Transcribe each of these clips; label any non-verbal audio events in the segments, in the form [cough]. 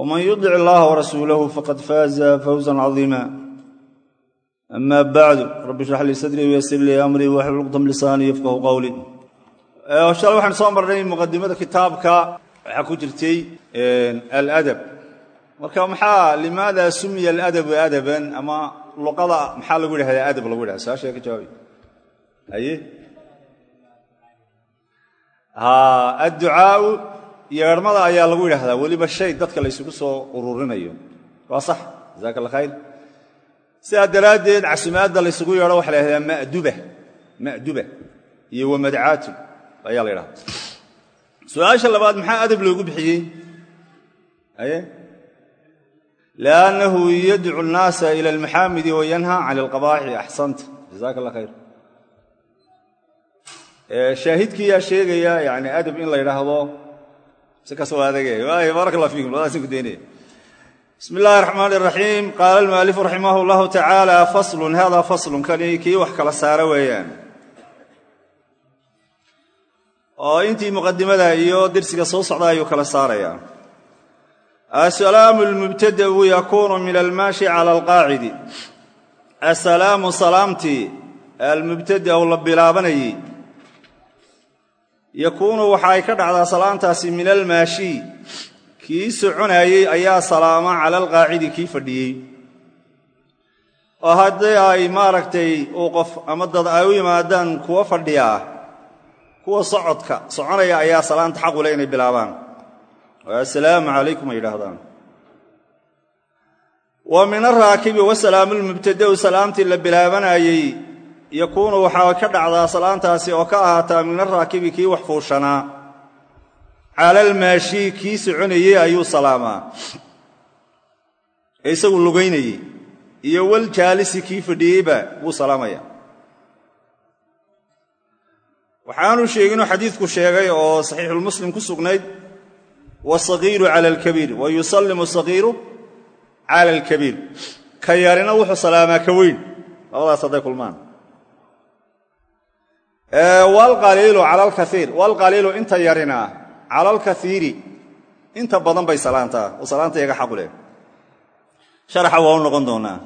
wman yudic allaha warasuulahu faqad faaza fawzan cadiima ama bacdu rabbi shrax lii sadrii wayasir lii amrii waxlul luqdam lisaanii yafqahu qowlii shalay waxaan soo marnay muqadimada kitaabka waxaa ku jirtay aladab marka maxaa limaada sumiya aladabu adaban ama luqada maxaa lagu yidhahdaa adab lagu yidhahda su'aasha ka jawaabay haye adducaau yeedhmada ayaa lagu yidhaahdaa weliba shay dadka la soo ururinayo. Waa sax jasaaka alla khayr. Sidaa daraaddeed casumaadda laysugu yeedho waxa la yhahdaa maduba ma'duba iyo wamadcaatu ayaa la yidhahda su'aasha labaad maxaa adab loogu bixiyey? Liannahu yadcu annaasa ila almaxaamidi wa yanha can axsanta allah khayr. Shaahidkiyaa sheegaya yani adab in la yidhaahdo si ka soo adage waay barak allah fiikum. Labadaasaan ku daynaya bismi illaahi araxmaan iraxiim qaala almualifu raximah llahu tacaala faslun. Hada faslun. Kani kii wax kala saara weeyaan. Oo intii muqadimada iyo dersiga soo socda ayuu kala saarayaa. Asalaamu almubtada'u yakuunu min almaashi cala alqaacidi. Asalaamu salaamtii almubtada'u la bilaabanayey yakuunu waxa ay ka dhacdaa salaamtaasi min almaashi kii soconaayey ayaa salaama cala alqaacidi kii fadhiyey. Oo haddii ay maaragtay uu qof ama dad ay u yimaadaan kuwa fadhiyaa kuwa socodka soconaya ayaa salaamta xaqule inay bilaabaan. Oo assalaamu calaykum ay yidhaahdaan. Wa min araakibi wasalaamuulmubtada'u salaamtii la bilaabanaayey yakuunu waxaa ka dhacdaa salaantaasi oo ka ahaataa min araakibi kii wax fuushanaa. Cala almaashi kii soconayey ayuu salaamaa. Ee isagu lugaynayey iyo wal jaalisi kii fadhiyeyba wuu salaamaya waxaanu sheeginuu xadiidku sheegay oo saxiixulmuslim ku sugnayd wasagiiru cala alkabiir wa yusallimu sagiiru cala alkabiir. Ka yarina wuxuu salaamaa ka weyn. Labadaas hadday kulmaan wlqaliilu cala alkaiir waalqaliilu inta yarina cala alkaiiri inta badan bay salaantaa oo salaanta iyaga xaqu leh. Sharaxa waa u noqon doonaa.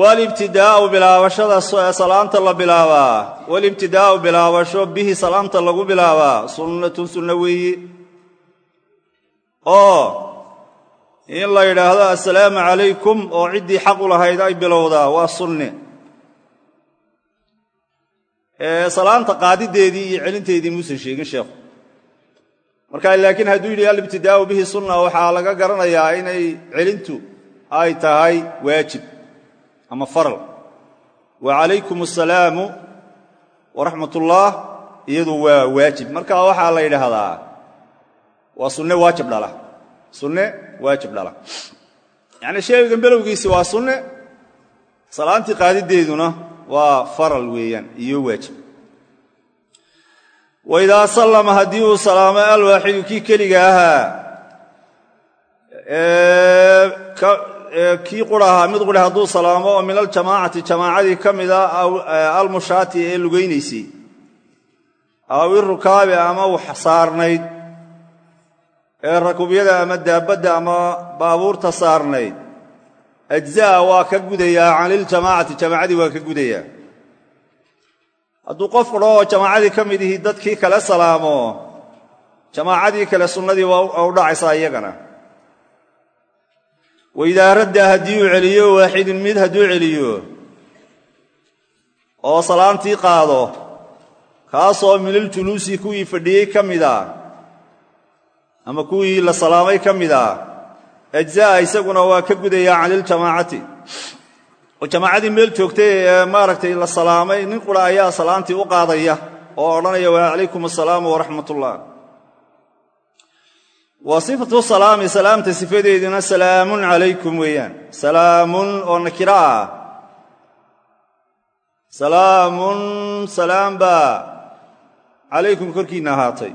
Walibtidaa'u bilaabashada salaamta la bilaabaa. Walibtidaa'u bilaabasho bihi salaamta lagu bilaabaa. Sunnatun sunno weeye oo in la yidhaahdo assalaamu calaykum oo ciddii xaq u lahayd ay bilowdaa waa sunne salaanta qaadideedii iyo celinteedii muusan sheegin sheekhu. Marka laakiin hadduu yidhi alibtidaa'u bihi sunna waxaa laga garanayaa inay celintu ay tahay waajib ama faral. Wa calaykum assalaamu waraxmat ullah iyadu waa waajib. Marka waxaa la yidhaahdaa waa sunne waajib dhala. Sunne waajib dhala. Yacni sheegan belowgiisi waa sunne salaantii qaadideeduna waa faral weeyaan iyo waajib. Waidaa sallama haddii uu salaamo alwaaxidu kii keliga ahaa kii qura ahaa mid quri hadduu salaamo oo min aljamaacati jamaacadii ka mida almushaati ee lugaynaysay aw irukaabi ama wax saarnayd. Ee rakubyada ama daabbadda ama baabuurta saarnayd ajza'a waa ka gudayaa caniljamaacati jamaacadii waa ka gudayaa hadduu qof qudho oo jamaacadii ka mid ihi dadkii kale salaamo jamaacadii kale sunnadii waa u dhacaysaa iyagana waidaa radda haddii uu celiyo waaxidun mid hadduu celiyo oo salaantii qaado kaasoo minal juluusi kuwii fadhiyey ka mid a ama kuwii la salaamay ka mid a ajza'a isaguna waa ka gudayaa caniljamaacati oo jamaacadii meel joogtay ee maaragtay la salaamay nin qura ayaa salaantii u qaadaya oo odhanaya wa calaykum assalaamu waraxmat ullah wa sifatu salaami salaamta sifadeeduna salaamun calaykum weeyaan. Salaamun oo nakiro ah. Salaamun salaam baa calaykum korkiinna ahaatay.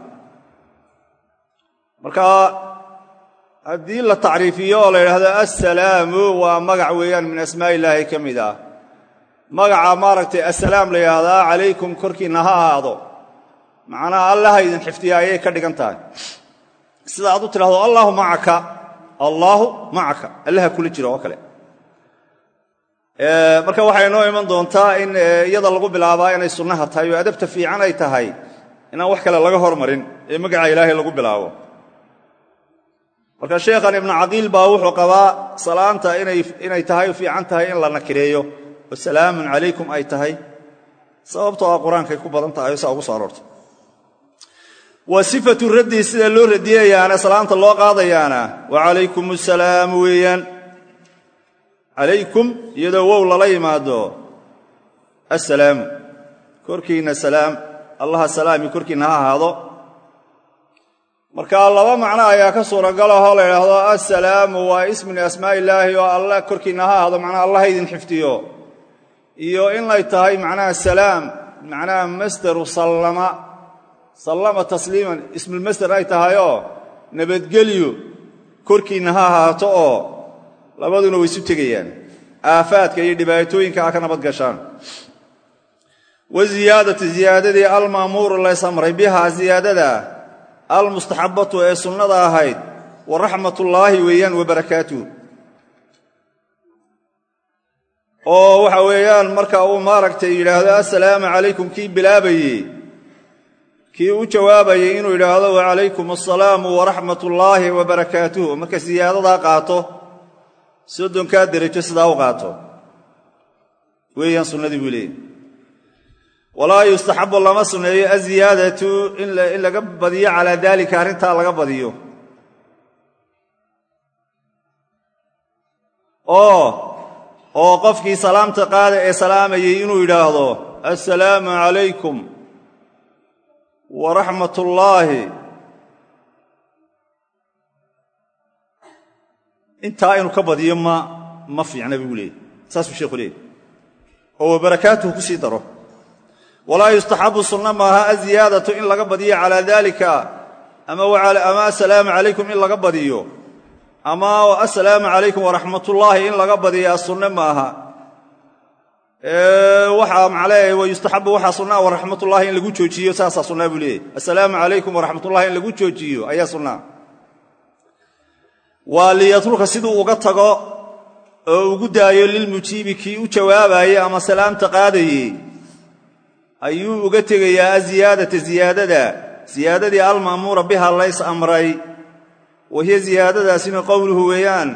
Marka haddii la tacriifiyo oo la yidhaahdo assalaamu waa magac weeyaan min asmaa illaahi ka mid ah. Magaca maaragtay assalaam la yidhaahdaa calaykum korkiinna ha ahaado. Macnaha allaha idin xifdiya ayay ka dhigan tahay. Sida aad u tidhahdo allaahu macaka allaahu macaka. Allaha kula jiro oo kale. Marka waxay inoo iman doontaa in iyada lagu bilaabaa inay sunnaha tahay oo adabta fiican ay tahay inaan wax kale laga hormarin ee magaca ilaahay lagu bilaabo marka sheekhan ibnu caqiil baa wuxuu qabaa salaanta inay tahay fiican tahay in la nakireeyo. Oo calaykum ay tahay. Sababtoo ah qur'aankay ku badan tahay oo saa ugu soo aroortay. Wa sifatu raddi sida loo radiyayaana salaanta loo qaadayaana wa calaykum asalaam weeyaan. Calaykum iyadoo wow lala yimaado. Assalaamu. Korkiinna salaam. Allaha salaami korkiinna ha ahaado marka laba macno ayaa ka suuragalahoo la yidhaahdo assalaamu waa ismu asmaa illaahi oo alla. Korkiinna ha ahaado macnaha allaha idin xifdiyo. Iyo inay tahay macnaha salaam macnaha masdaru sallama. Sallama tasliiman ismulmasder ay tahayoo nabadgelyo korkiinna ha ahaato oo labaduna way isu tegayaan. Aafaadka iyo dhibaatooyinka ka nabad gashaan. Wa ziyaadatu ziyaadadii alma'muuru laysamray bihaa ziyaadada almustaxabbatu ee sunnada ahayd wa raxmatullaahi weeyaan wa barakaatuh oo waxa weeyaan marka uu maaragtay yidhaahdo assalaamu calaykum kii bilaabayey kii u jawaabayey inuu yidhaahdo wacalaykum assalaamu waraxmatullaahi wa barakaatuh marka siyaadadaa qaato soddonkaa derajo sidaa u qaato. Weeyaan sunnadii buu leeyay walaa yustaxabu lama sunneeyo aziyaadatu in laga badiyo calaa daalika arrintaa laga badiyo. Oo oo qofkii salaamta qaada ee salaamayey inuu yidhaahdo assalaamu calaykum waraxmat ullaahi intaa inuu ka badiyo ma ma fiicna buu leeyay saasuu sheekhu leeyay oo wabarakaatuhu ku sii daro walaa yustaxabu sunna maaha aziyaadatu in laga badiyo calaa daalika ama assalaamu calaykum in laga badiyo ama assalaamu calaykum waraxmatullaahi in laga badiyaa sunne maaha. Waxaa maclee wayustaxabu waxaa sunnaa waraxmatullaahi in lagu joojiyo saasaa sunnaa buu leeyahy assalaamu calaykum waraxmatullahi in lagu joojiyo ayaa sunnaa waa liyatruka siduu uga tago oo ugu daayo lilmujiibi kii u jawaabayey ama salaamta qaadayey ayuu uga tegayaa aziyaadata ziyaadada. Ziyaadadii alma'muura biha lays amray. Wahiya ziyaadadaasina qowluhu weeyaan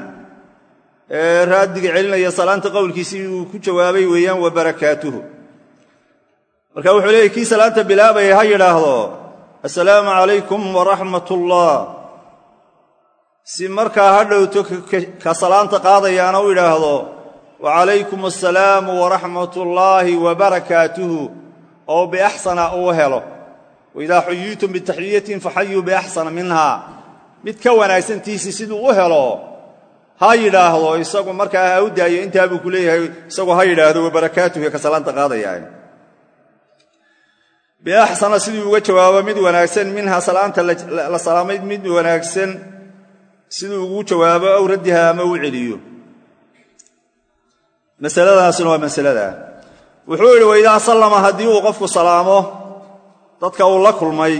raaddiga celinaya salaanta qowlkiisii uu ku jawaabay weeyaan wa barakaatuhu. Marka wuxuu leeyay kii salaanta bilaabaya ha yidhaahdo assalaamu calaykum waraxmat ullah si markaa ha dhowto ka salaanta qaadayaana u yidhaahdo wacalaykum assalaamu waraxmatullaahi wa barakaatuhu oo biaxsana uu helo waidaa xuyiitum bitaxyiyatin faxayuu biaxsana minhaa mid ka wanaagsantiisii siduu u helo ha yidhaahdo isagu markaa ha daayo intaa buu ku leeyahay isagu ha yidhaahdo wa barakaatuhu ka salaanta qaadayaa biaxsana siduu uga jawaabo mid wanaagsan minhaa salaanta la salaamay mid wanaagsan siduu ugu jawaabo aw raddiha ama u celiyo masaladaasuna waa masalada wuxuu yidhi waidaa sallama haddii uu qofku salaamo dadka uu la kulmay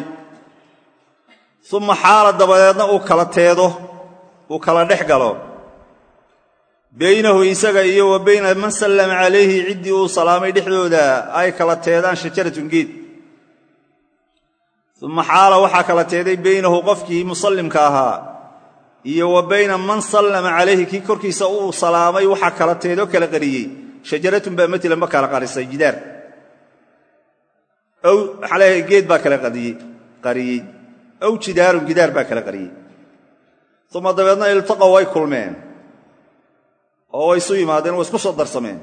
uma xaala dabadeedna uu kala teedo uu kala dhex galo. Baynahu isaga iyo wa bayna man sallama calayhi ciddii uu salaamay dhexdooda ay kala teedaan shajaratun geed uma xaala waxaa kala teeday baynahu qofkii musallimka ahaa iyo wa bayna man sallama calayhi kii korkiisa uu salaamay waxaa kala teedoo kala qariyey shajaratun baa matilan ma kala qarisay jidaar. Maxaa leeyahay geed baa kala qariyey. Ow jidaarun gidaar baa kala qariyey. Uma dabeedna iltaqow way kulmeen. Oo way isu yimaadeen way isku soo darsameen.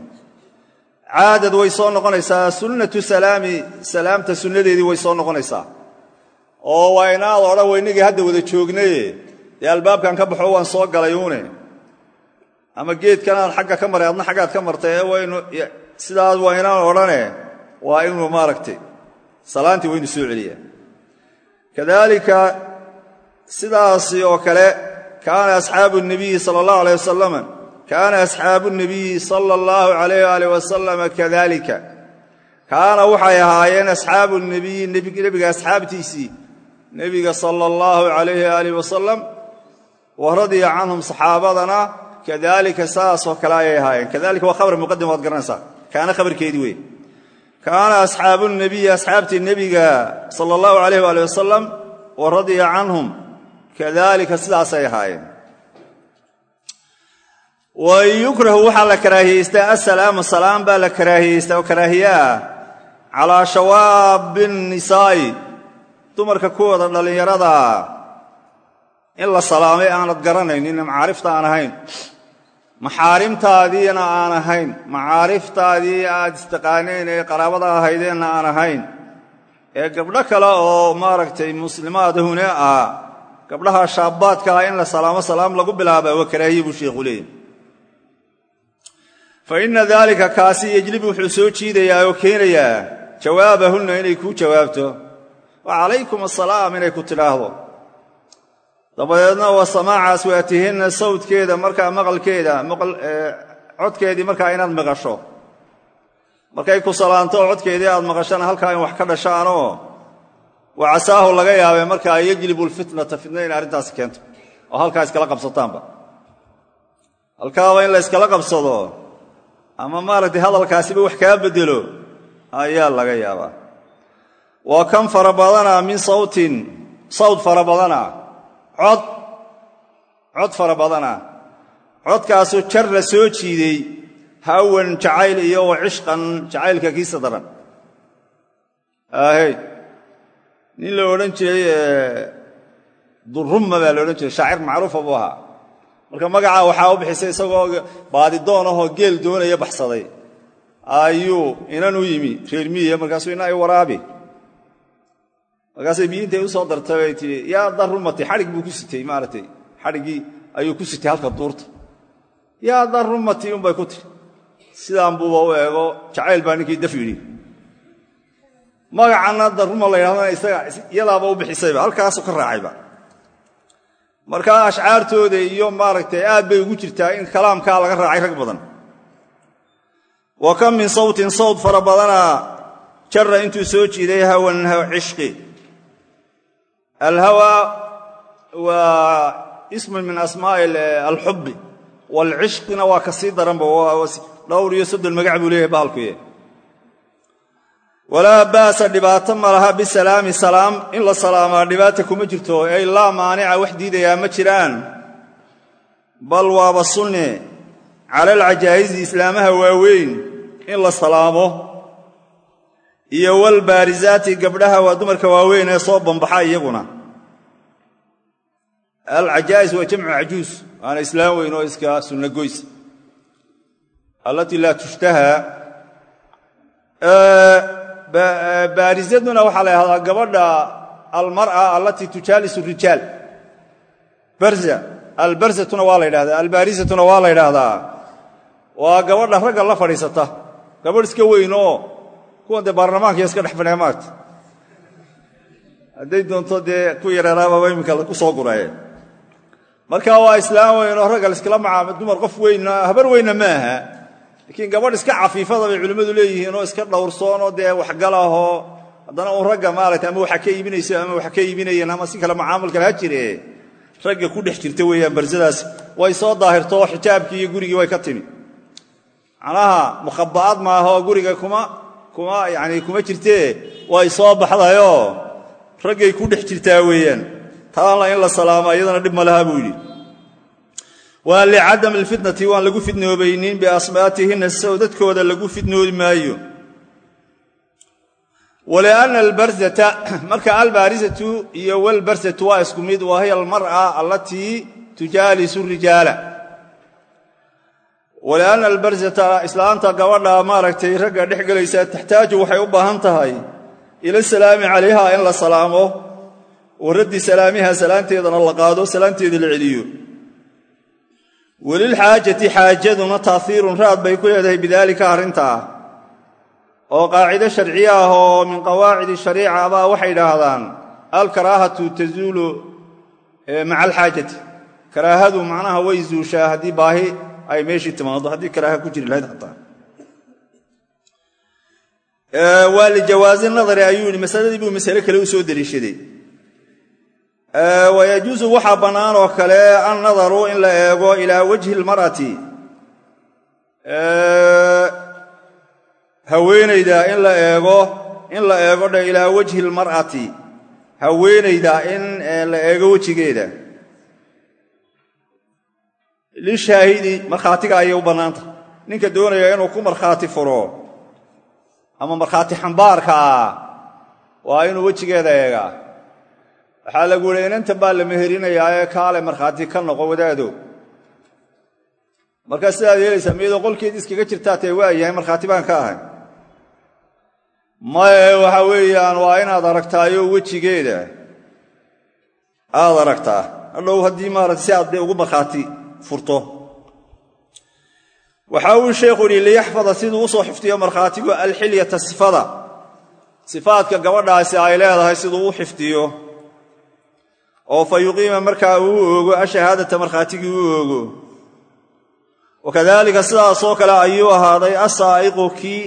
Caadad way soo noqonaysaa sunnatu salaami salaamta sunnadeedii way soo noqonaysaa. Oo waa inaad odhan weynagii hadda wada joognaye. Dee albaabkan ka baxo waan soo galay ama geedkanaan xagga ka maray adna xaggaad ka martay ee waynu sidaas waa inaan odhane waa inuu maaragtay. Salaantii waynu soo celiyaa kadaalika sidaasi oo kale kaana asxaabu nabiyi sala allahu alayh wasalam kaana asxaabu nabiyi sala allahu alayh aalih wasalama kadalika kaana waxay ahaayeen asxaabu nabiyi nebiga asxaabtiisii nebiga sala allahu alayh aalih wasalam wa radiya canhum saxaabadana kadalika saasoo kale ayay ahaayeen. Kadalika waa khabar muqadim waad garanaysaa. Kaana khabarkeedii wey kaana asxaabu nabiyi asxaabtii nebiga sala allahu alayh waali wasalam wa radiya canhum. Kadalika sidaasay ahaayeen. Wa yukrahu waxaa la karaahiyeystaa assalaamu salaam baa la karaahiyeystaa oo karaahiye ah calaa shawaabi nisaa'i. Dumarka kuwooda dhallinyaradaa in la salaamay aanad garanaynin macaarifta aan ahayn maxaarimtaadiina aan ahayn. Macaariftaadii aad istaqaaneen ee qaraabada ahaydeenna aan ahayn. Ee gabdho kale oo maaragtay muslimaad hune ah gabdhaha shaabbaadka ah in la salaamo salaam lagu bilaaba waa karaahiye buu sheekhu leeyay fa inna daalika kaasi yejlibu wuxuu soo jiidayaa oo keenayaa jawaabahunna inay kuu jawaabto. Wa calaykum assalaam inay ku tidhaahdo dabadeedna wa samaaca aswaatihinna sawdkeeda markaa maqalkeeda codkeedii markaa inaad maqasho. Markay ku salaanto codkeedii aad maqashana halkaa in wax ka dhashaanoo wa casaahu laga yaabee markaa yejlibu lfitnata fitna in arrintaasi keento oo halkaa iskala qabsataanba. Halkaaba in la yskala qabsado ama maaragtay hadalkaasiba wax kaa beddelo ayaa laga yaabaa. Waa kan fara badana min sawtin sawd fara badana cod cod fara badana. Codkaasoo jar la soo jiiday hawan jacayl iyo wa cishqan jacaylka kiisa daran. Nin la odhan jiray durumma baa la odhan jiray shaacir macruufa buu ahaa. Marka magacaa waxaa u bixisay isagoo baadidoon ahoo geel doonaya baxsaday. Ayuu inan u yimi reer miyiya markaasuu ina ay waraabi markaasay biyintay u soo dartay bay tii yaa darumati xadhig buu ku sitay maaragtay. Xadhiggii ayuu ku sitay halka duurta. Yaa darumati unbay ku tiri sidaan buuba u eego jacayl baa ninkii daf yidhi. Magacanna daruma la yidhahdana isaga iyadaaba u bixisayba halkaasuu ka raacayba markaa ashcaartooda iyo maaragtay aad bay ugu jirtaa in kalaamkaa laga raacay rag badan. Wa kam min sawtin sawt fara badana jarra intuu soo jiiday hawan cishqi alhawa waa ismun min asmaa'i alxubbi waalcishqina waa ka sii daranba dhowr iyo soddon magac buu leeyahay bahalkuye walaa ba'sa dhibaato ma laha bisalaami salaam. In la salaamaa dhibaata kuma jirto. Ay laa maanica wax diidayaa ma jiraan. Bal waaba sunne cala alcajaa'isi islaamaha waaweyn. In la salaamo iyo walbaarisaati gabdhaha waa dumarka waaweyn ee soo bambaxa iyaguna. Alcajaa'is waa jamcu cajuus waana islaam weyn oo iska sunno goys. Allatii laa tushtaha baarisaduna waxaa la yhahdaa gabadha almar'a allatii tujaalisu rijaal. Barza albarzatuna waa la ydhahdaa albaarisatuna waa la ydhaahdaa waa gabadha ragga la fadhiisata gabadh iska weyn oo kuwan dee baarlamaanka iska dhex fadhiya doonto dee ku yareeraababa iminka ku soo gurayeen marka waa islaam weyn oo ragga laiskala macaama dumar qof weynna habar weynna ma aha. Laakiin gabadh iska cafiifada bay culimmadu leeyihiin oo iska dhowrsoonoo dee waxgalahoo haddana uun ragga maaragta ama waxa ka iibinayso ama waxa ka iibinayeen ama si kale macaamulkale ha jire. Ragga ku dhex jirta weeyaan barsadaas way soo daahirto xijaabkii iyo gurigii way ka timi. Macnaha mukhaba'ad maaha oo guriga kuma yani kuma jirtee way soo baxdayoo raggay ku dhex jirtaa weeyaan. Taana in la salaamo iyadana dhib ma laha buu yidhi. Waa licadam alfitnati waan lagu fidnoobaynin biasbaatihinna sow dadkooda lagu fidnoodi maayo. Walianna albarzata [clears throat] marka albaarisatu iyo walbarsatu waa isku mid wa hiya almar'a allatii tujaalisu rijaala walianna albarzata islaanta gabadha maaragtay ragga dhex gelaysa taxtaaju waxay u baahan tahay ila salaami calayha in la salaamo wa raddi salaamiha salaanteedana la qaado salaanteeda la celiyo. Welilxaajati xaajaduna taahiirun raad bay ku leedahay bidaalika arrintaa oo qaacido sharciye ah oo min qawaacidi shariica abaa waxay idhaahdaan alkaraahatu tazuulu maca alxaajati. Karaahadu macnaha way zuushaa haddii baahi ay meeshii timaado haddii karaaha ku jiri lahayd xataa waa lijawaazi nadari ayuu yihi masaladii buu masale kale u soo deliishaday. Wayajuusu waxaa bannaan oo kale annadaru in la eego ilaa wajhi lmar'ati. Haweenayda in la eego in la eego ilaa wajhi lmar'ati. Haweenayda in la eego wejigeeda lishaahidi markhaatiga ayay u bannaanta. Ninka doonaya inuu ku markhaati furo ama markhaati xambaarka ah waa inuu wejigeeda eegaa. Waxaa lagu yihi inantan baa la meherinayaa ee kaale markhaati ka noqo wadaado. Markaa sidaad yeelaysaa miyadoo qolkeed iskaga jirtaa waa yahay markhaati baan ka ahay. Maye waxa weeyaan waa inaad aragtaayo wejigeeda. Aad aragtaa. Hadhow haddii maarata si aad ugu markhaati furto. Waxa uu sheekhu yidhi liyaxfada siduu u soo xifdiyo markhaatigu alxilyata sifada. Sifaadka gabadhaasi ay leedahay siduu u xifdiyo oo fa yuqiima markaa uu oogo ashahaadata markhaatigii u oogo. Wakadaalika sidaasoo kale ayuu ahaaday asaa'iqu kii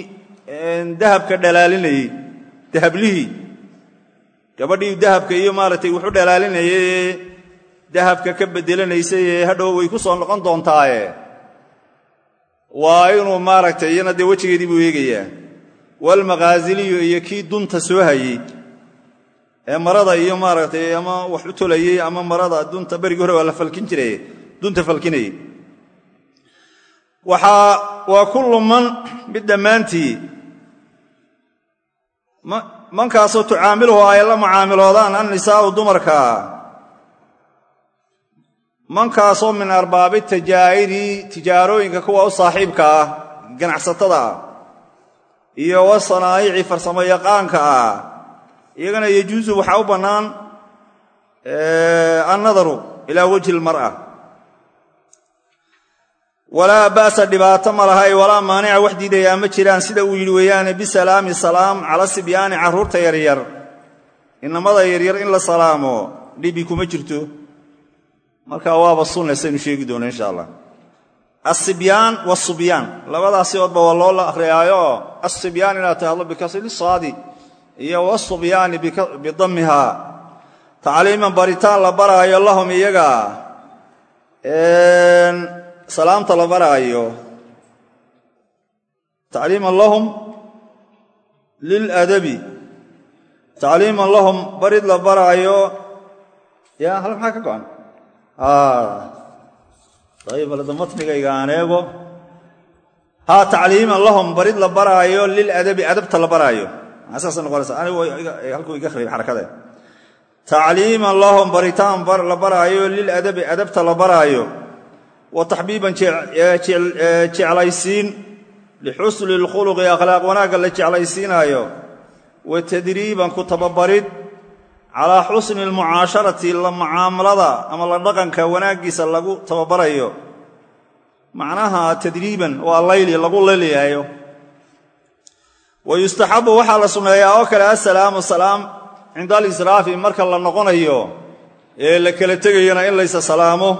dahabka dhalaalinayey. Dahablihii gabadhii dahabka iyo maaragtay wuxu dhalaalinayay dahabka ka bedelanaysay ee hadhow way ku soo noqon doontaaye. Waa inuu maaragtay iyana dee wejigeedii buu eegayaa. Walmaqaasiliyu iyo kii dunta soo hayey ee marada iyo maaragtay ama wax u tolayey ama marada dunta berigii hore waa la falkin jiray dunta falkinayey waa kullu man mid dhammaantii. Mankaasoo tucaamiluhu ay la mucaamiloodaan annisaa'u dumarka mankaasoo min arbaabi tajaa'iri tijaarooyinka kuwa u saaxiibka ah ganacsatada ah iyo wa sanaa'ici farsamo yaqaanka ah iyagana yejuusu waxaa u bannaan annadaru ilaa wajhi lmar'a. Walaa ba'sa dhibaato ma lahay walaa maanica wax diidayaa ma jiraan sida uu yidhi weeyaane bisalaami salaam cala sibyaani carruurta yaryar. Inamada yaryar in la salaamo dhibi kuma jirto marka waaba sunna saynu sheegi doona insha allah. Asibyaan wasubyaan labadaasi oodba waa loo la akhriyaayo asibyaan inaad tahdo bikasri saadi iyo wasubyaani bidammiha tacliiman baritaan la baraayo lahum iyaga. Salaamta la baraayo. Tacliiman lahum liladabi tacliiman lahum barid la baraayo. Ya hal maxaa ka go'an ayib alada matnigayga aan eego haa tacliiman lahum barid la baraayo liladabi adabta la baraayo. Saasa noqonaysa. Anigu halkuu iga khrib xarakade tacliiman lahum baritaan la baraayo liladabi adabta la baraayo. Wa taxbiiban jeclaysiin. Lixusni lkhuluqi akhlaaq wanaagga la jeclaysiinaayo. Wa ku tababarid calaa xusni almucaasharati la mucaamalada ama la dhaqanka wanaaggiisa lagu tababarayo. Macnaha tadriiban waa layli lagu layliyaayo wa yustaxabu waxaa la sunneeyaa oo kale assalaamu salaam cinda alisraafi marka la noqonayo ee la kala tegayana in laysa salaamo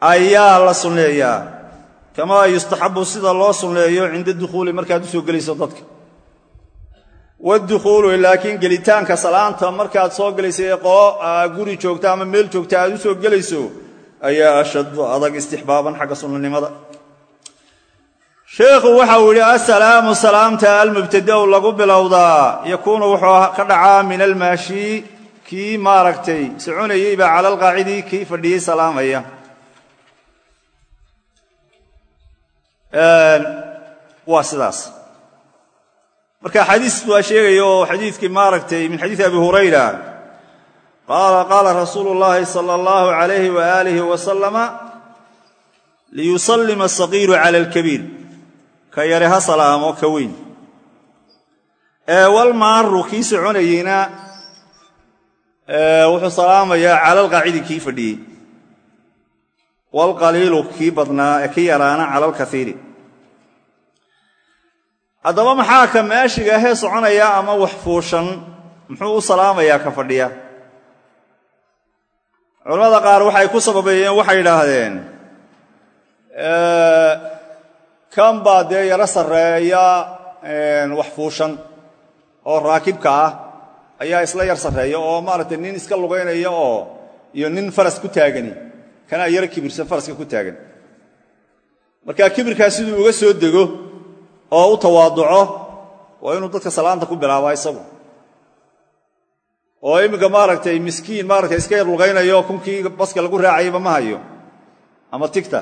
ayaa la sunneeyaa kamaa yustaxabu sida loo sunneeyo cinda dukhuuli markaad u soo gelayso dadka wadukhuulu laakiin gelitaanka salaanta markaad soo qolo guri joogta ama meel joogta aad u soo gelayso ayaa ashaddu adag istixbaaban xagga sunnanimada. Sheekhu waxa uu yidhi assalaamu salaamta almubtada'u lagu bilowdaa yakuunu wuxuu ka dhacaa min almaashi kii maaragtay soconayey baa cala alqaacidi kii fadhiyey salaamaya. Waa sidaas marka xadiis waa sheegaya oo maaragtay min xadiidi abi hurayra. Qaala qaala rasuulu llaahi sala allahu calayhi waaalihi wasalama liyusallima asagiiru cala alkabiir. Ka yare ha salaamo ka weyn. Ee walmaaru kii soconayeyna wuxuu salaamayaa cala alqaacidi kii fadhiyey. Waalqaliilu kii badnaa ee kii yaraana cala alkaiiri haddaba maxaa ka meeshiga ahee soconaya ama wax fuushan? Muxuu u salaamayaa ka fadhiya? Culamada qaar waxay ku sababeeyeen waxay idhaahdeen kan baa dee yaro sarreeya wax fuushan oo raakibka ah ayaa isla yar sarreeya oo maaragtay nin iska lugaynaya oo iyo nin faras ku taagani. Kanaa yaro kibirsan faraska ku taagan marka kibirkaas siduu uga soo dego oo u tawaaduco waa inuu dadka salaanta ku bilaabaa isagu. Oo iminka maaragtay miskiin maaragtay iska lugaynayo kunkii baska lagu raacayaba ma hayo. Ama tigta.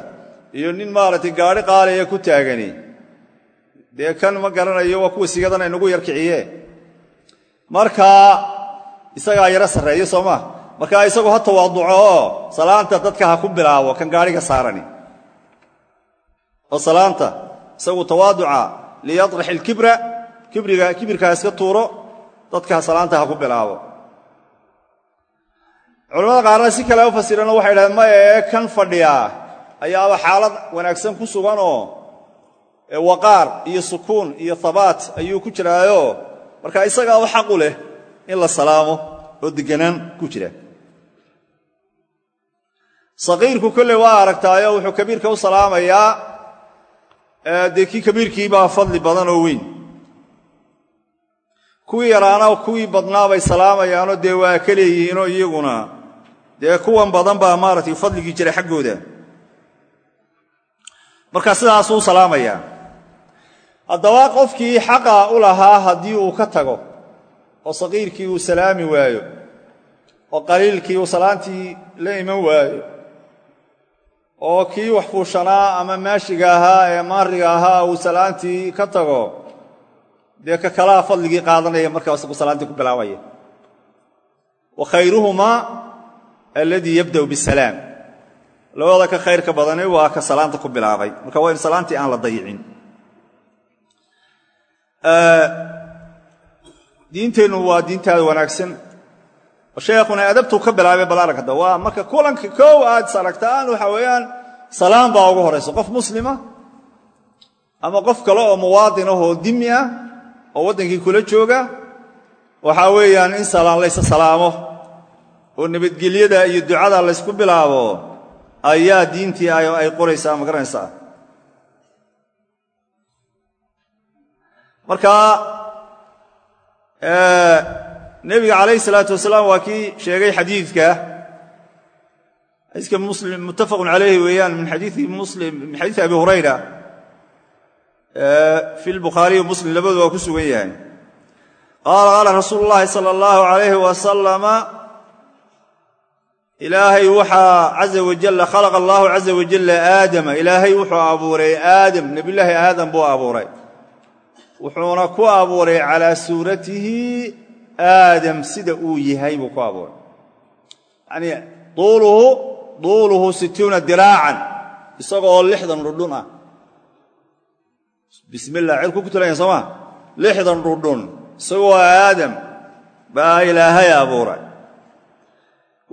Iyo nin maaragtay gaadhi qaaliya ku taagani. Dee kan ma garanayo waa kuwa sigadan aynagu yarkiciye markaa isagaa yaro sarreeyo soo maa markaa isagu ha tawaaduco salaanta dadka ha ku bilaabo kan gaadhiga saarani. Oo salaanta isagu tawaaduca liyadrax ilkibra kibirkaa iska tuuro dadka salaanta ha ku bilaabo. Culamada qaarna si kale u fasirano waxay dhahdeen maya ee kan fadhiyaa ayaaba xaalad wanaagsan ku suganoo waqaar iyo sukuun iyo habaat ayuu ku jiraayo marka isagaaba xaqu leh in la salaamo oo deganaan ku jira. Saqiirku kolley waa aragtaayo wuxuu kabiirka u salaamayaa dee kii kabiirkiibaa fadli badan oo weyn. Kuwii yaraana kuwii badnaa bay salaamayaanoo dee waa ka leeyihiinoo iyaguna dee kuwan badan baa maaragtay fadligii jira xaggooda. Marka sidaasuu salaamayaa haddaba qofkii xaqa u lahaa haddii uu ka tago oo saqiirkii uu salaami waayo oo qaliilkii uu salaantii la iman waayo oo kii wax fuushanaa ama maashiga ahaa ee maariga ahaa uu salaantii ka tago dee ka kalaa fadligii qaadanaya markaa isagu salaantii ku bilaabaya wa khayruhumaa alladii yabda'u bisalaam labada ka khayrka badani waa ka salaanta ku bilaabay. Marka waa in salaantii aan la dayicin. Diinteennu waa diintaada wanaagsan sheekhuna adabtuu ka bilaabay bal arag hadda waa marka kulanka koow aad is aragtaan waxa weeyaan salaam baa ugu horaysa qof muslima ama qof kale oo muwaadin ah oo dimi ah oo waddankii kula jooga waxaa weeyaan in salaan laysa salaamo. Oo nabadgelyada iyo ducada laysku bilaabo ayaa diintii ay qoraysaa ma garanaysaa? Marka nebiga calayh salaatu wasalaam waa kii sheegay xadiidka. Xadiiska muslim muttafaqun calayhi weeyaan min xadiii muslim min xadiisi abi hurayra. Fi lbukhaariyi muslim labadu waa ku sugan yahay. Qaala qaala rasuulu llaahi sala allahu calayhi wasalama ilaahay waxaa caza wajalla khalaqa allaahu caza wajalla aadama. Ilaahay wuxuu abuuray aadam. Nebiyullaahi aadam buu abuuray. Wuxuuna ku abuuray calaa suuratihi aadam sida uu yahay buu ku abuuray. Yanii duuluhu duuluhu sittuuna diraacan isagoo lixdan dhudhun ah. Bismillah cirku ku tulanya soo maa lixdan dhudhun isagoo aadam baa ilaahay abuuray.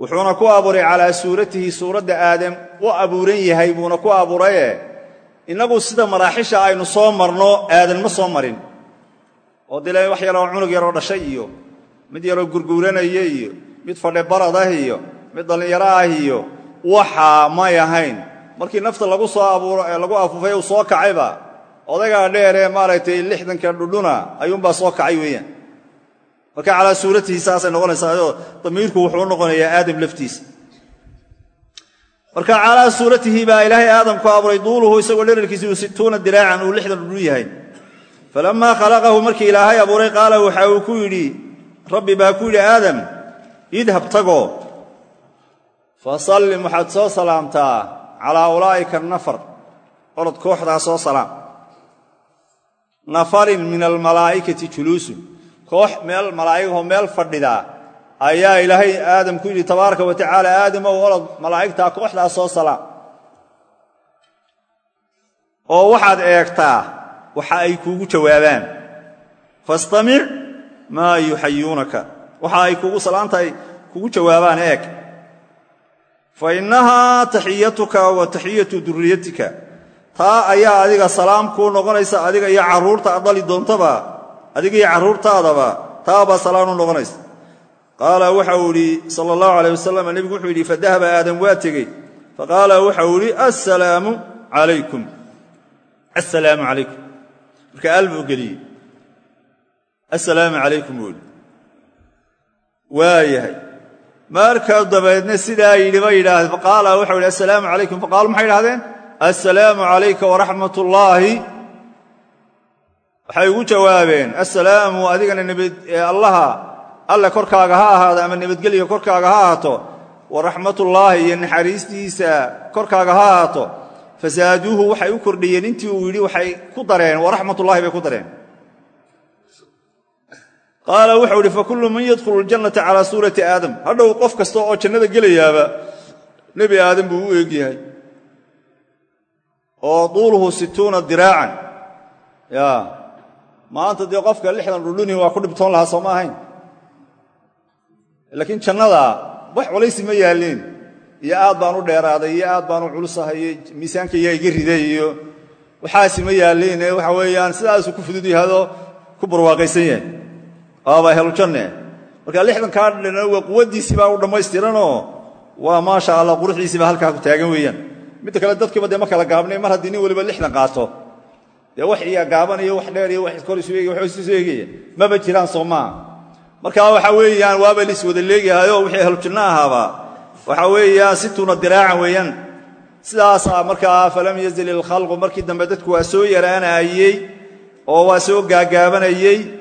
Wuxuuna ku abuuray calaa suuratihi suuradda aadam u abuuran yahay buuna ku abuuraye. Innagu sida maraaxisha aynu soo marno aadan ma soo marin. Oo dile wax yaroo cunug yaroo dhashay iyo mid yaroo gurguuranaya iyo mid fadhe barad ah iyo mid dhallinyaro ah iyo waxaa may ahayn. Markii nafta lagu soo abuuro ee lagu afuufay uu soo kacayba odagaa dheeree maaragtay lixdanka dhudhuna ayuunbaa soo kacay weeyaan. Marka calaa suuratihi saasay noqonaysaayoo damiirku wuxuu noqonayaa aadam laftiisa. Marka calaa suuratihi baa ilaahay aadam ku abuuray duuluhu isagoo dherarkiisi uu situuna diraacan uu lixdan dhudhun yahay. Falammaa khalaqahu markii ilaahay abuuray qaala waxa uu ku yidhi rabbi baa ku yidhi aadam idhab tagoo fasallim waxaad soo salaamtaa calaa ulaa'ika nafar orod kooxdaa soo salaam. Nafarin min almalaa'ikati juluusun. Koox meel malaa'igahoo meel fadhidaa ayaa ilaahay aadam ku yidhi tabaaraka wa tacaala aadamow olod malaa'igtaa kooxdaas soo salaam. Oo waxaad eegtaa waxa ay kuugu jawaabaan. Fastamic maa yuxayuunaka waxa ay kugu salaantahay kugu jawaabaan eeg. Fa innahaa taxiyatuka wa taxiyatu durriyatika. Taa ayaa adiga salaam kuu noqonaysa adiga iyo carruurta aad dhali doontaba adiga iyo carruurtaadaba taabaa salaam u noqonaysa. Qaala waxau idhi sala allahu alayh wasalam nebigu wuxuu yidhi fadahaba aadam waa tegey. Faqaala waxau idhi assalaamu calaykum assalaamu calaykum marka al buu geliyey assalaamu calaykum buu idhi waayahay markaa dabeedna sidaa yidhi bay yidhaahdeen? Faqaala waxau yidhi assalaamu calaykum. Faqaalu maxay idhahdeen assalaamu calayka waraxmat ullaahi waxay ugu jawaabeen assalaamu adigana allaha alle korkaaga ha ahaado ama nabadgelya korkaaga ha ahaato waraxmatullaahi iyo naxariistiisa korkaaga ha ahaato fasaaduuhu waxay u kordhiyeen intii uu yidhi waxay ku dareen waraxmatullahi bay ku dareen qaala wuxuu idhi fakullu man yadkhulu ljannata calaa suurati aadam. Hadhow qof kasta oo jannada gelayaaba nebi aadam buu u eegyahay oo duuluhu situuna diraacan. Ya maanta dee qofka lixdan dhudhuni waa ku dhibtoon lahaa soo ma ahayn? Laakiin jannada wax culaysi ma yaalleen iyo aad baan u dheeraaday iyo aad baan u culusahay iyo miisaanka yaa iga riday iyo waxaasi ma yaalleen waxa weeyaan sidaasuu ku fudud ku barwaaqaysan yahay aaba helujanne marka lixdankaa dhan waa quwaddiisii baa u dhammaystiranoo waa maasha allah quruxdiisiiba halkaa ku taagan weeyaan. Midda kale dadkiiba dee ma kala gaabnay mar haddii nin weliba lixdan qaato. Dee wax iya gaaban iyo wax dheer iyo wax kor isu eegaya wax isu eegaya. Maba jiraan soo marka waxa weeyaan waaba lis wada leegahayo wixii ahlujanno ahaaba. Waxa weeyaan situuna diraacan weeyaan. Sidaasaa markaa falam yazil ilkhalqu markii dambe dadku waa soo yaraanayey oo waa soo gaagaabanayey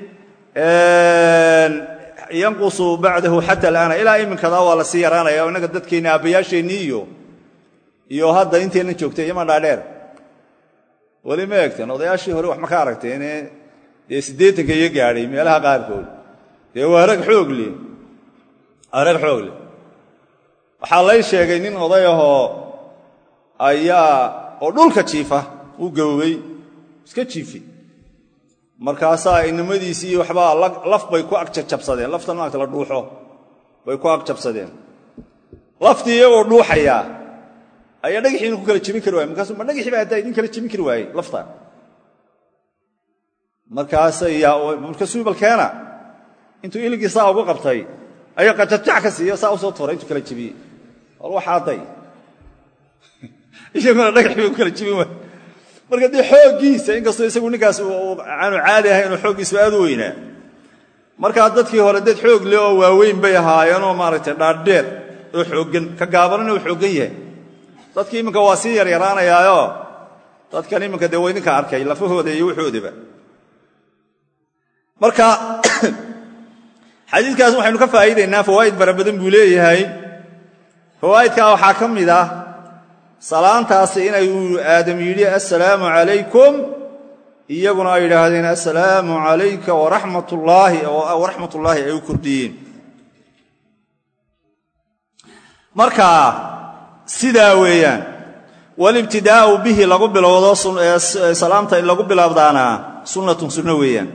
yanqusu bacdahu xata alaana ilaa iminkadaa waa la sii yaraanaya o innaga dadkeenna aabbayaasheennii iyo iyo hadda inteenna joogtay iyoman dhaadheer weli ma egteen odayaashii hore wax ma ka aragteene dee siddeetanka iyo gaadhay meelaha qaarkood. Dee waa rag xoog leh. Waa rag xoog leh. Waxaa lay sheegay nin oday ahoo ayaa oo dhulka jiifa uu gowbay iska jiifi markaasaa inamadiisii waxbaa laf bay ku agjabsadeen laftan maagta la dhuuxo bay ku agjabsadeen laftii iyagoo dhuuxayaa ayaa dhagaxiina ku kala jebin kari waay markaasu ma dhagaxii baa haddaa idin kala jebin kari waayey lafta markaasmarkaasuu balkeena intuu iligii saa ugu qabtay ayaa qajajac ka siiyo saa u soo tuuray intuu kala jebiyey wal waxaaday [laughs] iyaguna dhagaxii bay ku kala jebin waay marka dee xooggiisa inkastoo isagu ninkaas aanu caadi ahayn oo xooggiisu aad u weynaa. Markaa dadkii hore dad xoog leh oo waaweyn bay ahaayeenoo maaragtay dhaadheer. Oo xooggan ka gaabanana uu xooggan yahay. Dadkii iminka waa sii yaryaraanayaayo dadkan iminka dee waa idinka arkay lafahooda iyo wuxoodaba marka [coughs] xadiidkaas waxaynu ka faa'iidaynaa fawaa'id fara badan buu leeyahay. Fawaa'idkaa waxaa ka mid ah salaantaasi inay aadam yidhi assalaamu calaykum iyaguna ay yidhaahdeen assalaamu calayka waraxmatullaahi waraxmatullaahi ay u kordhiyeen marka sidaa weeyaan walibtidaa'u bihi lagu bilowdo salaamta in lagu bilaabdaana sunnatun sunno weeyaan.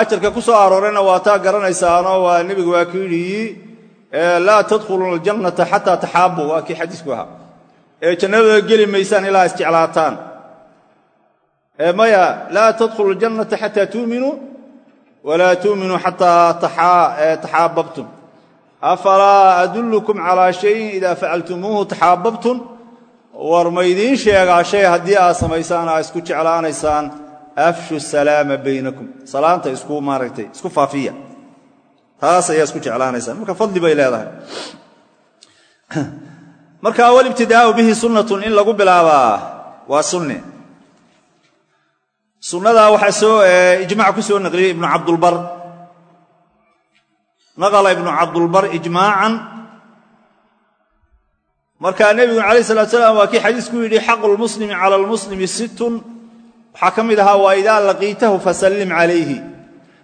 Ajarka ku soo aroorayna waa taa garanaysaanoo waa nebigu waa ku laa tadkhuluuna aljannata xataa taxaabbuu waa kii xadiisku ahaa. Ee jannada geli maysaan ilaa isjeclaataan. Maya laa tadkhulu aljannata xataa tuuminuu walaa tuuminuu xataa taxaabbabtum afalaa adullukum calaa shayin idaa facaltumuuhu taxaabbabtum war maydiin sheegaa shay haddii aad samaysaan aa isku jeclaanaysaan. Afshu salaama baynakum. Salaanta isku maaragtay taas ayaa isku jeclaanaysaan marka fadli bay leedahay. Marka walibtidaa'u bihi sunnatun in lagu bilaabaa waa sunne sunnadaa waxaa soo ijmac ku soo naqliyey ibnu cabdulbar. Naqala ibnu cabdulbar ijmaacan markaa nebigu calayh salatu salaam waa kii xadiisku yidhi xaqu lmuslimi cala almuslimi sittun. Waxaa ka mid ahaa waa idaa laqiitahu fasallim calayhi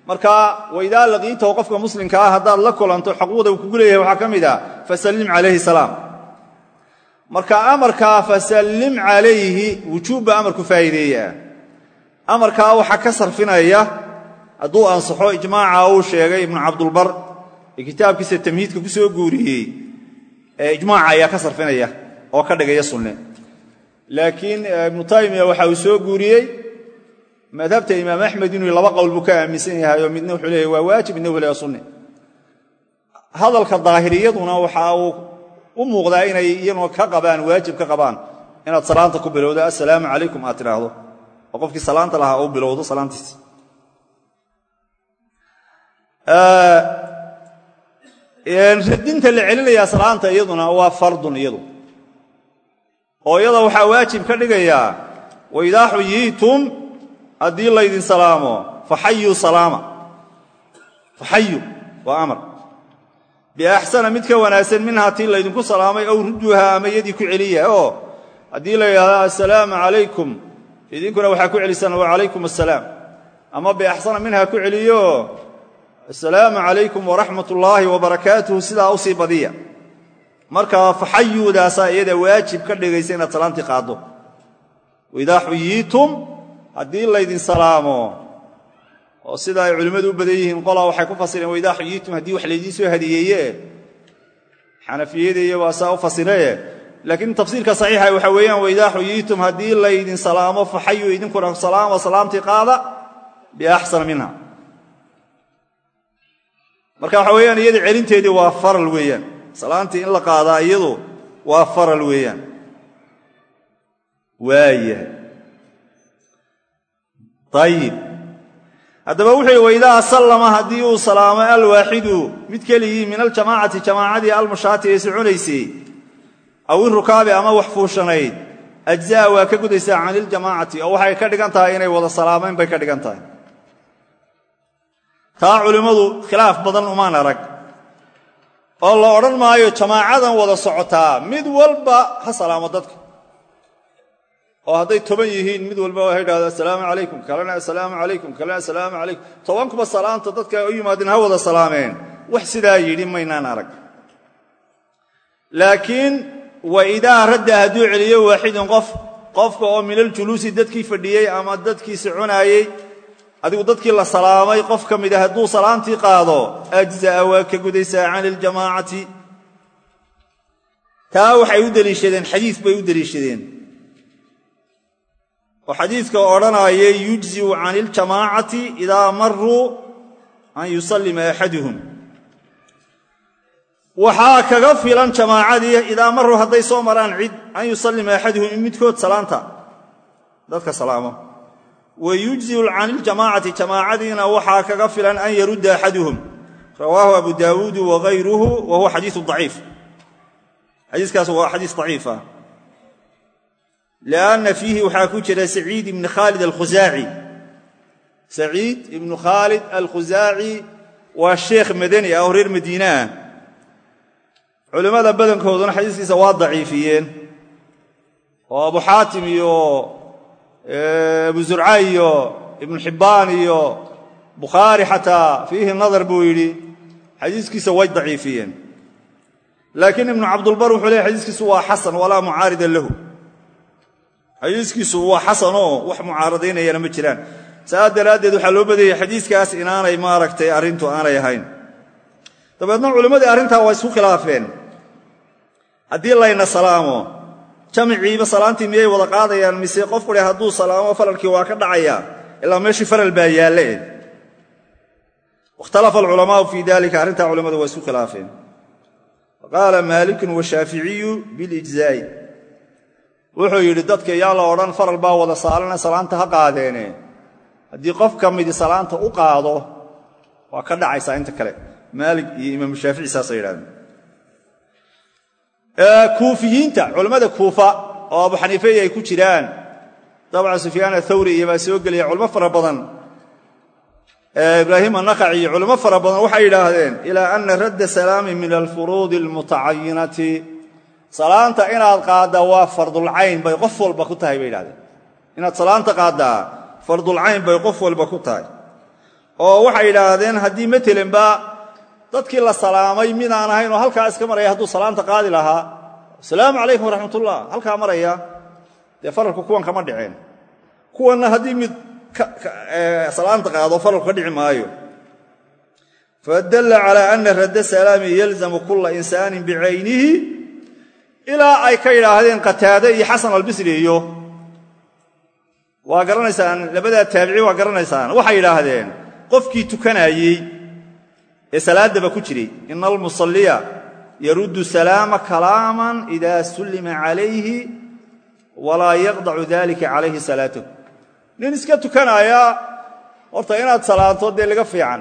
marka waidaa laqiitahu qofka muslimka ah haddaad la kulanto xuquuqda uu kugu leeyahay waxaa ka mid ah fasallim calayhi salaam. Marka amarkaa fasallim calayhi wujuub baa amarku faa'iideeyaa amarkaa waxaa ka sarfinaya hadduu ansaxo ijmaaca uu sheegay ibnu cabdulbar ee kitaabkiisa tamhiidka ku soo guuriyey ijmaaca ayaa ka sarfinaya oo ka dhigaya sunne. Laakiin ibnu taymiya waxa uu soo guuriyey madhabta imaam axmed inuu laba qowl buu ka aaminsan yahay oo midna wuxuu leeyahy waa waajib midna wuxuu leeyahy sunne hadalka daahiriyaduna waxa uu u muuqdaa inay iyaguna ka qabaan waajib ka qabaan. Inaad salaanta ku bilowdo assalaamu calaykum aad tidhaahdo. Oo qofkii salaanta lahaa uu bilowdo salaantiisi radinta la celinayaa salaanta iyaduna waa fardun iyadu. Oo iyada waxaa waajib ka dhigayaa waidaa xuyiitum haddii laydin salaamo faxayuu salaama. Faxayu waa amar. Biaxsana mid ka wanaagsan minhaa tii laydinku salaamay ow rudduuha ama yadii ku celiya. Oo haddii la yidhahdo assalaamu calaykum idinkuna waxaa ku celisaan wacalaykum assalaam. Ama biaxsana minhaa ku celiyo assalaamu calaykum waraxmat ullaahi wabarakaatuhu sidaa u sii badiya. Marka faxayuudaasaa iyada waajib ka dhigaysa inaad salaantii qaaddo. Waidaa xuyiitum haddii laydin salaamo oo sida ay culimmadu u badan yihiin qolaa waxay ku fasireen waidaa xuyiitum haddii wax laydiin soo hadiyeeye. Xanafiyada iyo waa saa u fasiree. Laakiin tafsiirka saxiixa waxaa weeyaan waidaa xuyiitum haddii laydin salaamo faxayu idinkuna salaamo salaamtii qaada biaxsana minha. Marka waxa weeyaan iyada celinteedii waa faral weeyaan. Salaantii in la qaadaa iyadu waa faral weeyaan. Waayahay ayib haddaba wuxuu yidhi waidaa sallama haddii uu salaamo alwaaxidu mid keligii min aljamaacati jamaacadii almushaati ee soconaysay aw irukaabi ama wax fuushanayd ajza'a waa ka gudaysaa can iljamaacati oo waxay ka dhigan tahay inay wada salaamayn bay ka dhigan tahay. Taa culimmadu khilaaf badan umaan arag oo la odhan maayo jamaacadan wada socotaa mid walba ha salaamo dadka oo hadday toban yihiin mid walba ha yidhahdo assalaamu calaykum. Kalena assalaamu calaykum. Kalena assalaamu calaykum. Tobankuba salaanta dadka u yimaadeen ha wada salaameen. Wax sidaa yidhi maynaan arag. Laakiin wa idaa radda hadduu celiyo waaxidin qof qofka oo minaljuluusi dadkii fadhiyey ama dadkii soconaayey adigu dadkii la salaamay qof ka mida hadduu salaantii qaado ajza'a waa ka gudaysaa can iljamaacati taa waxay u deliishadeen xadiis bay u deliishadeen oo xadiidka odhanaya yujziu can iljamaacati idaa maruu an yusallima axaduhum. Waxaa kaga filan jamaacadii idaa maruu hadday soo maraan cid an yusallima axaduhum in midkood salaanta. Dadka salaamo. Wa yujziu can iljamaacati jamaacadiina waxaa kaga filan an yarudda axaduhum. Rawaahu abu daawuudu wagayruhu wa huwa xadiiu daciif. Xadiiskaas waa xadiis daciifa lianna fiihi waxaa ku jira saciid ibni khaalid alkhusaaci saciid ibnu khaalid alkhusaaci waa sheekh madani ah oo reer madiine ah culimmada badankooduna xadiiskiisa waa daciifiyeen oo abu xaatim iyo abu zurca iyo ibnu xibbaan iyo bukhaari xataa fiihi nadar buu yidhi xadiiskiisa way daciifiyeen laakiin ibnu cabdulbar wuxuu leey xadiiskiisu waa xasan walaa mucaarida lahu xadiiskiisu waa xasanoo wax mucaaradaynayana ma jiraan. Saas daraaddeed waxaa loo badayay xadiiskaas inaanay maaragtay arrintu aanay ahayn. Dabeedna culimmadii arrintaa waa isku khilaafeen. Haddii layna salaamo jamiciiba salaantii miyay wada qaadayaan? Mise qofku dhe hadduu salaamo faralkii waa ka dhacayaa ilaa meeshii faral baa yaalle ikhtalafa alculamaau fii dalika arrintaa culimmadu waa isku khilaafeen. Faqaala maalikun washaaficiyu bilijzaa'i wuxuu yidhi dadka yaa la odhan faral baa wada saalana salaanta ha qaadeene haddii qof ka midi salaanta u qaado waa ka dhacaysaa inta kale. Maalik iyo imaamu shaafici saasay yidhahdeen. Kuufiyiinta culammada kuufa oo abu xaniifeyi ay ku jiraan dabcan sufyaan athawri iyo baa soo gelaya culmo fara badan ibraahim annakaci iyo culimo fara badan waxay yidhaahdeen ilaa ana radda salaami min alfuruudi almutacayinati salaanta inaad qaaddaa waa fardulcayn bay qof walba ku tahay bay yidhahdeen. Inaad salaanta qaaddaa fardulcayn bay qof walba ku tahay. Oo waxay yidhaahdeen haddii matelenba dadkii la salaamay midaan ahayn oo halkaa iska maraya hadduu salaanta qaadi lahaa. Asalaamu calaykum waraxmatullah. Halkaa maraya dee faralku kuwan kama dhiceen kuwanna haddii mid salaanta qaado faralku ka dhici maayo. Fadalla calaa ana radda salaami yalzamu kulla insaanin bicaynihi ilaa ay ka yidhaahdeen qataade iyo xasan albisri iyo waa garanaysaan labadaa taabici waa garanaysaan. Waxay yidhaahdeen qofkii tukanaayey ee salaaddaba ku jiray ina almusalliya yaruddu salaama kalaaman idaa sullima calayhi walaa yaqdacu dalika calayhi salaatahu nin iska tukanaaya horta inaad salaanto dee laga fiican.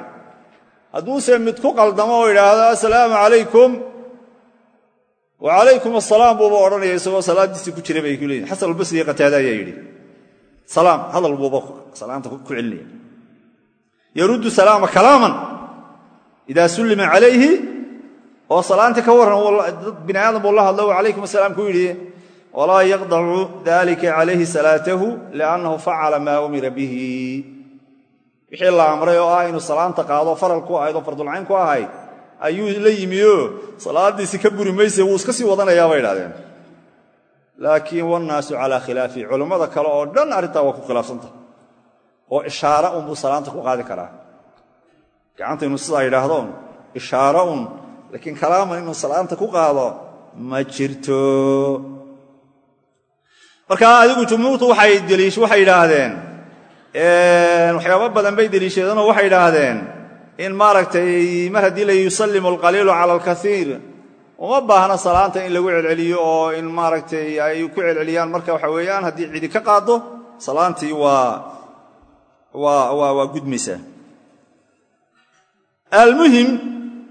Hadduuse mid ku qaldamo oo yidhaahdo assalaamu calaykum wacalaykum asalaam buuba odhanaya isagoo salaaddiisii ku jira bay ku leeyihiin xasan albasri iyo qataada ayaa yidhi salaam hadal buuba salaanta ku celinaya yaruddu salaama kalaaman idaa sullima calayhi oo salaantii ka warran bini aadam buu la hadlo wacalaykum asalaam ku yidhi. Walaa yaqdacu dalika calayhi salaatahu liannahu facala maa umira bihi. Wixii la amray oo ah inuu salaanta qaado faral ku ahayd oo fardulcayn ku ahayd ayuu la yimioo salaaddiisi ka buri mayse wuu iska sii wadanayaa bay idhahdeen laakiin wannaasu calaa khilaafi. Culammada kale oo dhan arrintaa waa ku khilaafsanta oo ishaara unbuu salaanta ku qaadi karaa. Gacanta inuu sidaa yidhaahdoon ishaaro un laakiin kalaaman inuu salaanta ku qaado ma jirto. Marka adigu jumhuurtu waxay yidhaahdeen waxyaaba badan bay deliishadeenoo waxay idhaahdeen in maaragtay mar haddii la yusallimu alqaliilu cala alkaiir uma baahna salaanta in lagu celceliyo oo in maaragtay ay ku celceliyaan. Marka waxa weeyaan haddii cidi ka qaado salaantii waa gudmaysaa. Almuhim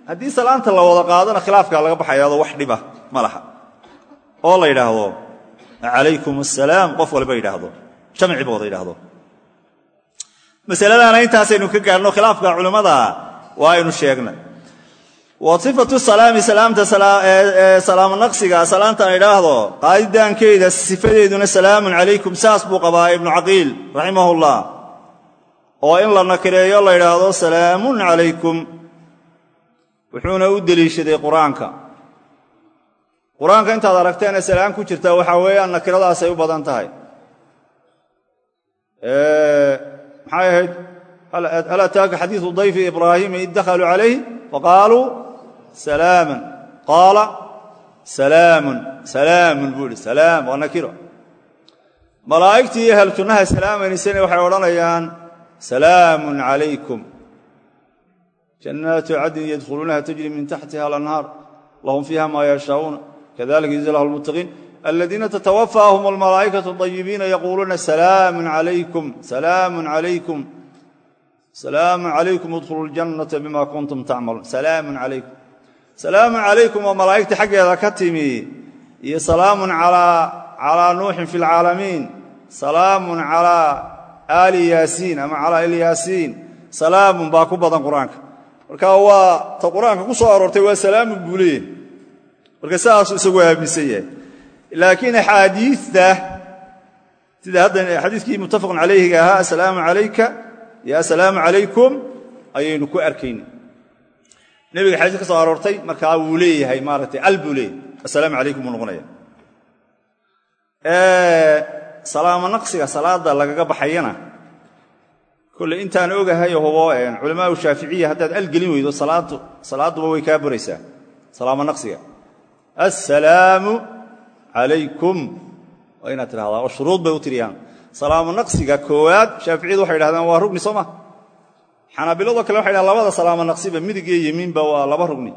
haddii salaanta la wada qaadona khilaafkaa laga baxayaado wax dhiba ma laha. Oo la yidhaahdo calaykum asalaam qof walba yidhaahdo jamci ba wada yidhaahdo masaladaana intaasaynu ka gaarno khilaafka culimmada waa aynu sheegnay. Wa sifatu salaami salaamta salaamo naqsiga salaantaan idhaahdo qaadidaankeeda sifadeeduna salaamun calaykum saas buu qabaa ibnu caqiil raximahullah oo in la nakireeyo la yidhaahdo salaamun calaykum. Wuxuuna u deliishaday qur'aanka. Qur'aanka intaad aragteene salaam ku jirta waxaa weeyaan nakiradaasay u badan tahay maxay ahayd? Hal ataaka xadiiu dayfi ibraahiima id dakhaluu calayh faqaaluu salaaman qaala salaamun salaamun buu ihi salaam waa nakiro. Malaa'igtii iyo ahlu sunnaha salaamaysana waxay odhanayaan salaamun calaykum. Jannaatu cadnin yadkhuluunaha tajri min taxtiha alanhaar. Lahum fiiha maa yashaa'uuna kadalika yujzi lahu lmuttaqiin aladiina tatawaffaahum almalaa'ikatu ayibiina yaquuluuna salaamun calaykum salaamun calaykum salaamun calaykum idkhulu ljannata bima kuntum tacmaluun salaamun calaykum salaamun calaykum oo malaa'igta xaggeeda ka timi iyo salaamun calaa nuuxin fi lcaalamiin salaamun calaa aali yaasiin ama calaa ilyaasiin salaamun baa ku badan qur'aanka. Marka waa ta qur'aanka ku soo aroortay waa salaamun buu leeyahy marka sidaasuu isagu aaminsan yahay laakiin axaadiita sida xadiiskii muttafaqun calayhiga ahaa assalaamu calayka iyo assalaamu calaykum ayaynu ku arkayna nebiga xadiis ka soo aroortay markaa leeyahay maaratay al buu leeyahay. Assalaamu calaykum buu naqsiga salaada lagaga baxayana kolle intaan ogahay hubo culamaau shaaficiya haddaad al gelin weydo salaaduba way kaa buraysaa salaamo naqsiga. Assalaamu calaykum. Waa inaad tidhahdaa oo shuruud bay u tiriyaan. Salaamo naqsiga koowaad shaaficiyadu waxay dhahdaan waa rugni soo ma. Xanaabiladoo kale waxay dhahan labada salaamo naqsiba midig yemiinba waa laba rugni.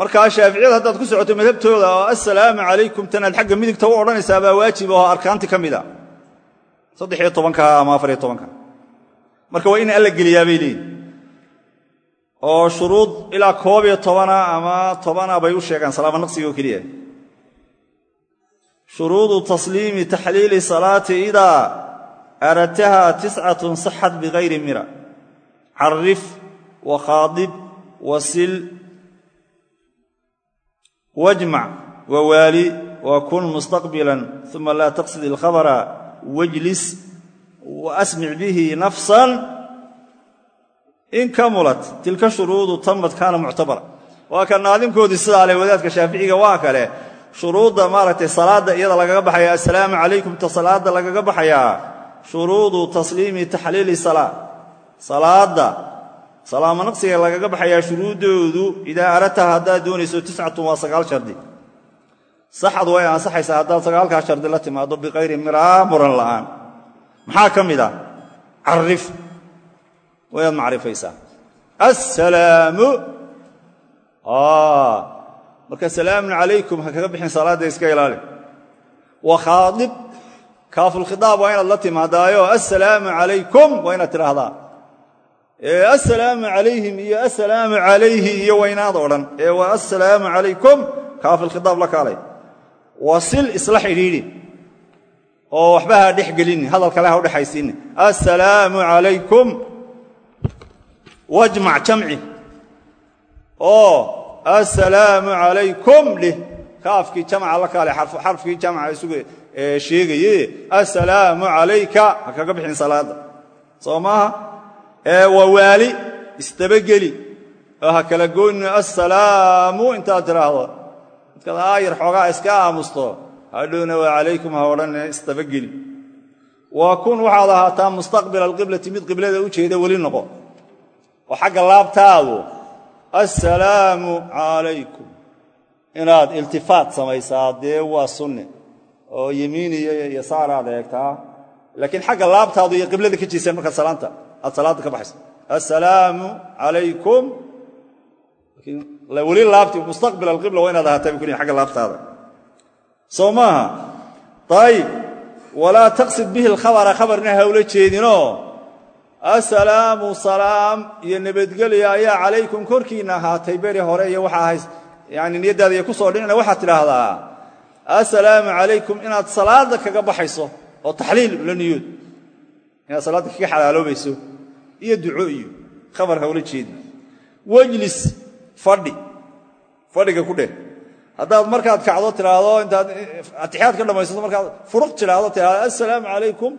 Markaa shaaficiyada haddaad ku socoto madhabtooda oo assalaamu calaykum tanaad xagga midigta u odhanaysaa baa waajib oo arkaanti ka mida saddexiyo tobanka ama afariyo tobanka. Marka waa in alla geliyaa bay leeyihiin oo shuruud ilaa koob iyo tobana ama tobana bay u sheegaan salaamo naqsiga oo keliya shuruudu tasliimi taxliili salaati idaa aradtaha tiscatun saxat bikayri mira. Carif wakhaadib wasil wajmac wawaali wakun mustaqbilan uma laa taqsid ilkhabara wajlis wa asmic bihi nafsan. In kamulat tilka shuruudu tamad kaana muctabara. Waa ka naadimkoodii sidaa leh wadaadka shaaficiga waa kale shuruudda maaragtay salaadda iyada lagaga baxaya assalaamu calaykum ta salaadda lagaga baxayaa shuruudu tasliimi taxliili salaa salaadda salaamo naqsiga lagaga baxayaa shuruuddoodu idaa aradtaha haddaad doonayso tiscatun waa sagaal shardi. Saxad way ansaxaysaa haddaad sagaalkaa shardi la timaado biqayri miraa muran la'aan. Maxaa ka mid ah carif wayaad macrifaysaa. Assalaamu marka salaamun calaykum ha kaga bixin salaadda iska ilaali. Wa khaadib kaafulkhidaab waa inaad la timaadaayo assalaamu calaykum waa inaad tidhaahdaa. Assalaamu calayhim iyo assalaamu calayhi iyo waynaad odhan. Ee waa assalaamu calaykum kaafulkhidaab la kaalay. Wasil isla xidhiidhi oo waxba ha dhex gelini hadal kale ha u dhexaysiini assalaamu calaykum wajmac jamci. Oo assalaamu calaykum dheh kaafkii jamca la kaalay xarfkii jamca isugu sheegaye assalaamu calayka ha kaga bixin salaadda. Soo maaha? Waa waali isdabageli oo ha kala goyni assalaamu intaad tidhaahdo. Midkaad aayar xoogaa iska aamusto. Hadhowna waa calaykum ha odhanne isdabageli waa kun waxaad ahaataa mustaqbila alqiblati mid qiblada u jeeda weli noqo. Oo xagga laabtaadu assalaamu calaykum. Inaad iltifaat samaysaa dee waa sunne oo yemiin iyo yasaaraad eegtaa. Laakiin xagga laabtaadu iyo qiblada ka jeesaan markaad salaanta aad salaadda ka baxayso assalaamu calaykum. Weli laabti mustaqbil alqibla waa inaad ahaataa bukun agga laabtaada. Soo maaha. Ayib walaa taqsid bihi alkhabara khabarna hawla jeedinoo assalaamu salaam. Iyo nabadgelya ayaa calaykum korkiinna ahaatay beri hore iyo waxaa ahays yani niyaddaada iyo ku soo dhicina waxaad tidhaahdaa assalaamu calaykum inaad salaadda kaga baxayso oo taxliil la niyood inaad salaadda kaga xalaaloobayso iyo duco iyo khabar hawla jeedi wejlis fadhi fadhiga ku dheh haddaad markaad kacdo tidhaahdo intaad atixiyaad ka dhammaysato markaad furuq tidhaahdo tidhahdo assalaamu calaykum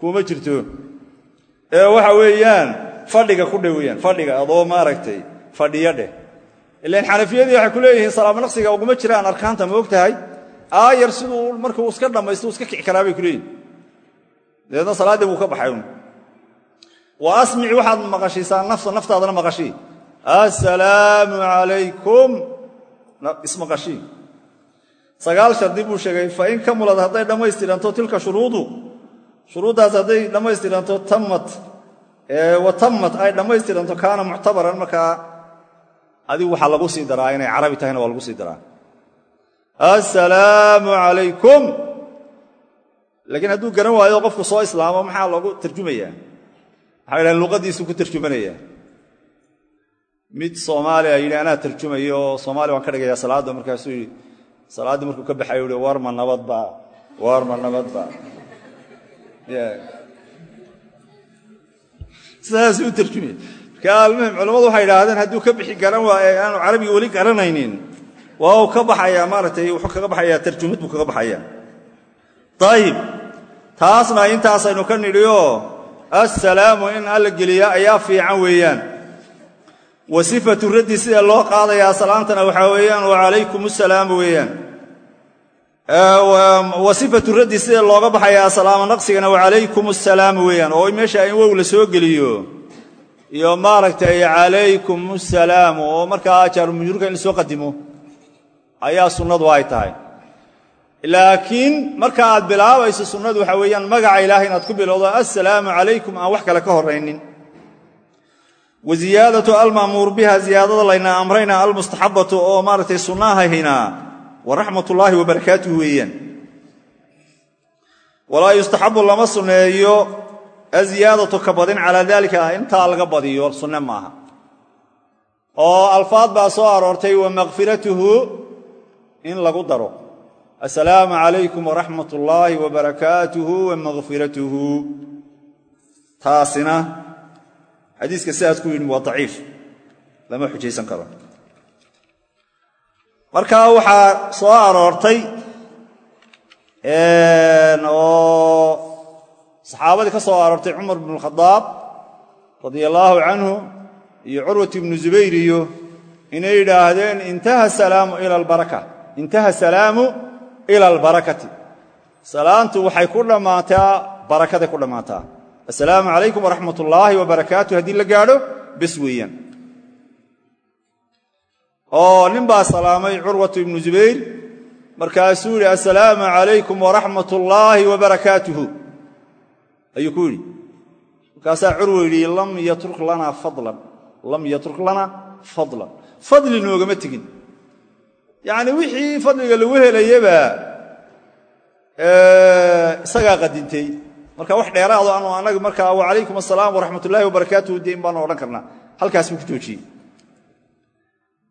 kuma jirto ee waxa weeyaan fadhiga ku dheh weyaan fadhiga adoo maaragtay fadhiyo dheh. Ilaan xanafiyadii waxay ku leeyihiin salaamo naqsiga uguma jiraan arkaanta ma og tahay aayar siduu markuu iska dhammaysto iska kici karaa bay ku leeyihiin dabeedna salaaddii buu ka baxay un wa asmic waxaad maqashiisaa nafsa naftaadana maqashii. Assalaamu calaykum. Ismaqashii. Sagaal shardi buu sheegay fa in kamulad hadday dhammaystiranto tilka shuruudu shuruuddaas hadday dhammaystiranto tammat wa tammat ay dhammaystiranto kaana muctabaran markaa adigu waxaa lagu sii daraa inay carabi tahayna waa lagu sii daraa. Assalaamu calaykum! Laakiin hadduu garan waayo qofku soo islaamo maxaa loogu tarjumayaa? Waxay dhahen luqaddiisuu ku tarjumanayaa? Mid soomaaliya yidhi anaa tarjumayo. Oo waan ka dhigayaa salaadda markaasuu yidhi salaaddii markuu ka baxay u hi war ma nabadba war ma nabadba sidaasuu u tarjumaya marka almuhim waxay idhaahdeen hadduu ka bixi garan waaye aanu carabiga weli garanaynin. Waa ka baxayaa maaratay wuxuu kaga baxayaa tarjumad buu kaga baxayaa. Ayib taasna intaasaynu ka nidhioo assalaamu in alla geliya ayaa fiican weeyaan. Wa sifatu raddi sida loo qaadayaa salaantana waxaa weeyaan wa calaykum assalaamu weeyaan wa sifatu raddi sida looga baxayaa salaamo naqsigana wa calaykum assalaamu weeyaan oo meesha in wow la soo geliyo. Iyo maaragtay calaykum assalaamu oo markaa jaarumujruurka in soo qadimo ayaa sunnadu ay tahay. Laakiin marka aad bilaabayso sunnadu waxaa weeyaan magaca ilaahay inaad ku bilowdo assalaamu calaykum aan wax kale ka horraynin. Wa ziyaadatu alma'muur biha ziyaadada layna amrayna almustaxabatu oo maaragtay sunnahahaynaa wa raxmatullaahi wa barakaatuhu weeyaan. Walaa yustaxabu lama sunneeyo aziyaadatu ka badin calaa daalika intaa laga badiyo sunne maaha. Oo alfaad baa soo aroortay wa makfiratuhu in lagu daro. Assalaamu calaykum waraxmat ullaahi wabarakaatuhu wa makfiratuhu taasina xadiiska sidaas ku yidhi waa daciif. Lama xujaysan karo marka waxaa soo aroortay oo saxaabadii ka soo aroortay cumar bnu khadaab radia allaahu canhu iyo curwat ibnu zubayr iyo inay yidhaahdeen intaha salaamu ila albaraka intaha salaamu ila albarakati. Salaantu waxay ku dhammaataa barakaday ku dhammaataa assalaamu calaykum waraxmat ullaahi wabarakaatu haddii la gaadho bes weeyaan oo nin salaamay curwatu ibnu zubayr markaasuu yidhi assalaamu calaykum waraxmat ullaahi wabarakaatuhu ayuu ku yidhi. Markaasaa curwa lam yatruk lanaa fadlan lam yatruk lanaa fadlan. Fadli noogama tegin. Yacni wixii fadliga lagu helayaba isagaa qadintay. Marka wax dheeraado anu anaga markaa wacalaykum asalaam waraxmat ullahi wabarakaatuhu de in baanu odhan karnaa. Halkaas buu ku joojiyey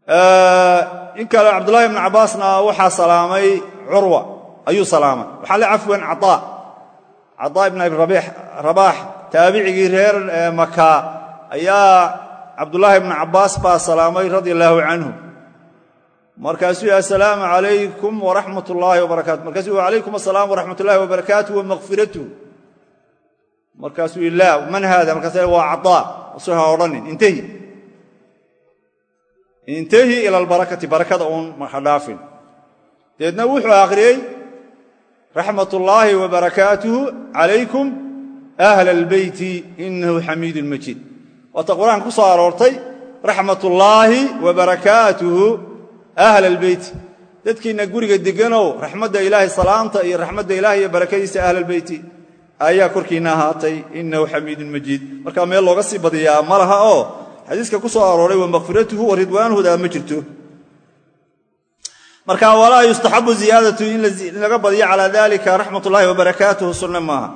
in kale cabdullahi ibnu cabbaasna waxaa salaamay curwa ayuu salaamay. Waxaa le cafwan caaa caaa ibn abi rabaax taabicigii reer maka ayaa cabdullaahi ibnu cabbaas baa salaamay radia allaahu canhu. Markaasuu assalaamu calaykum waraxmat ullaahi wabarakatu markaasuu yihi wacalaykum asalaam waraxmat ullahi wabarakaatu wamakfiratuh markaasuu laa man haada markaas waa caaa su ha odhanin intahi intahi ila albarakati barakada uun ha dhaafin deedna wuxuu akhriyey raxmat ullaahi wabarakaatuhu calaykum ahla albeyti inahu xamiidun majiid. Waata qur'aanka ku soo aroortay raxmat ullaahi wabarakaatuhu ahla albeyti dadkiinna guriga deganow raxmadda ilaahay salaamta iyo raxmadda ilahay iyo barakadiisa ahla albeyti ayaa korkiinna ahaatay inahu xamiidun majiid. Markaa meel looga sii badiyaa ma laha oo xadiiska ku soo arooray wa makfiratuhu wa ridwaanuhuda ma jirto. Marka walaa yustaxabu ziyaadatu in laga badiyo calaa dalika raxmat ullaahi wabarakaatuhu sunne maaha.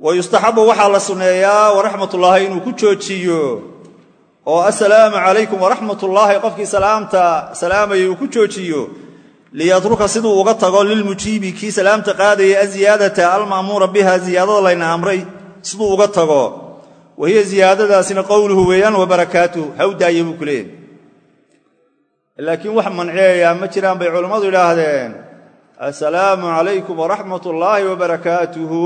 Wa yustaxabu waxaa la sunneeyaa waraxmatullaahi inuu ku joojiyo. Oo assalaamu calaykum waraxmat ullaahi qofkii salaamta salaamayay uu ku joojiyo. Liyatruka siduu uga tago lilmujiibi kii salaamta qaadaya aziyaadata alma'muura biha ziyaadada layna amray siduu uga tago wa hiya ziyaadadaasina qowluhu weeyaan wabarakaatuhu hawdaaya buu ku leeyahy laakiin wax manciyayaa ma jiraan bay culammadu idhaahdeen assalaamu calaykum waraxmat ullaahi wabarakaatuhu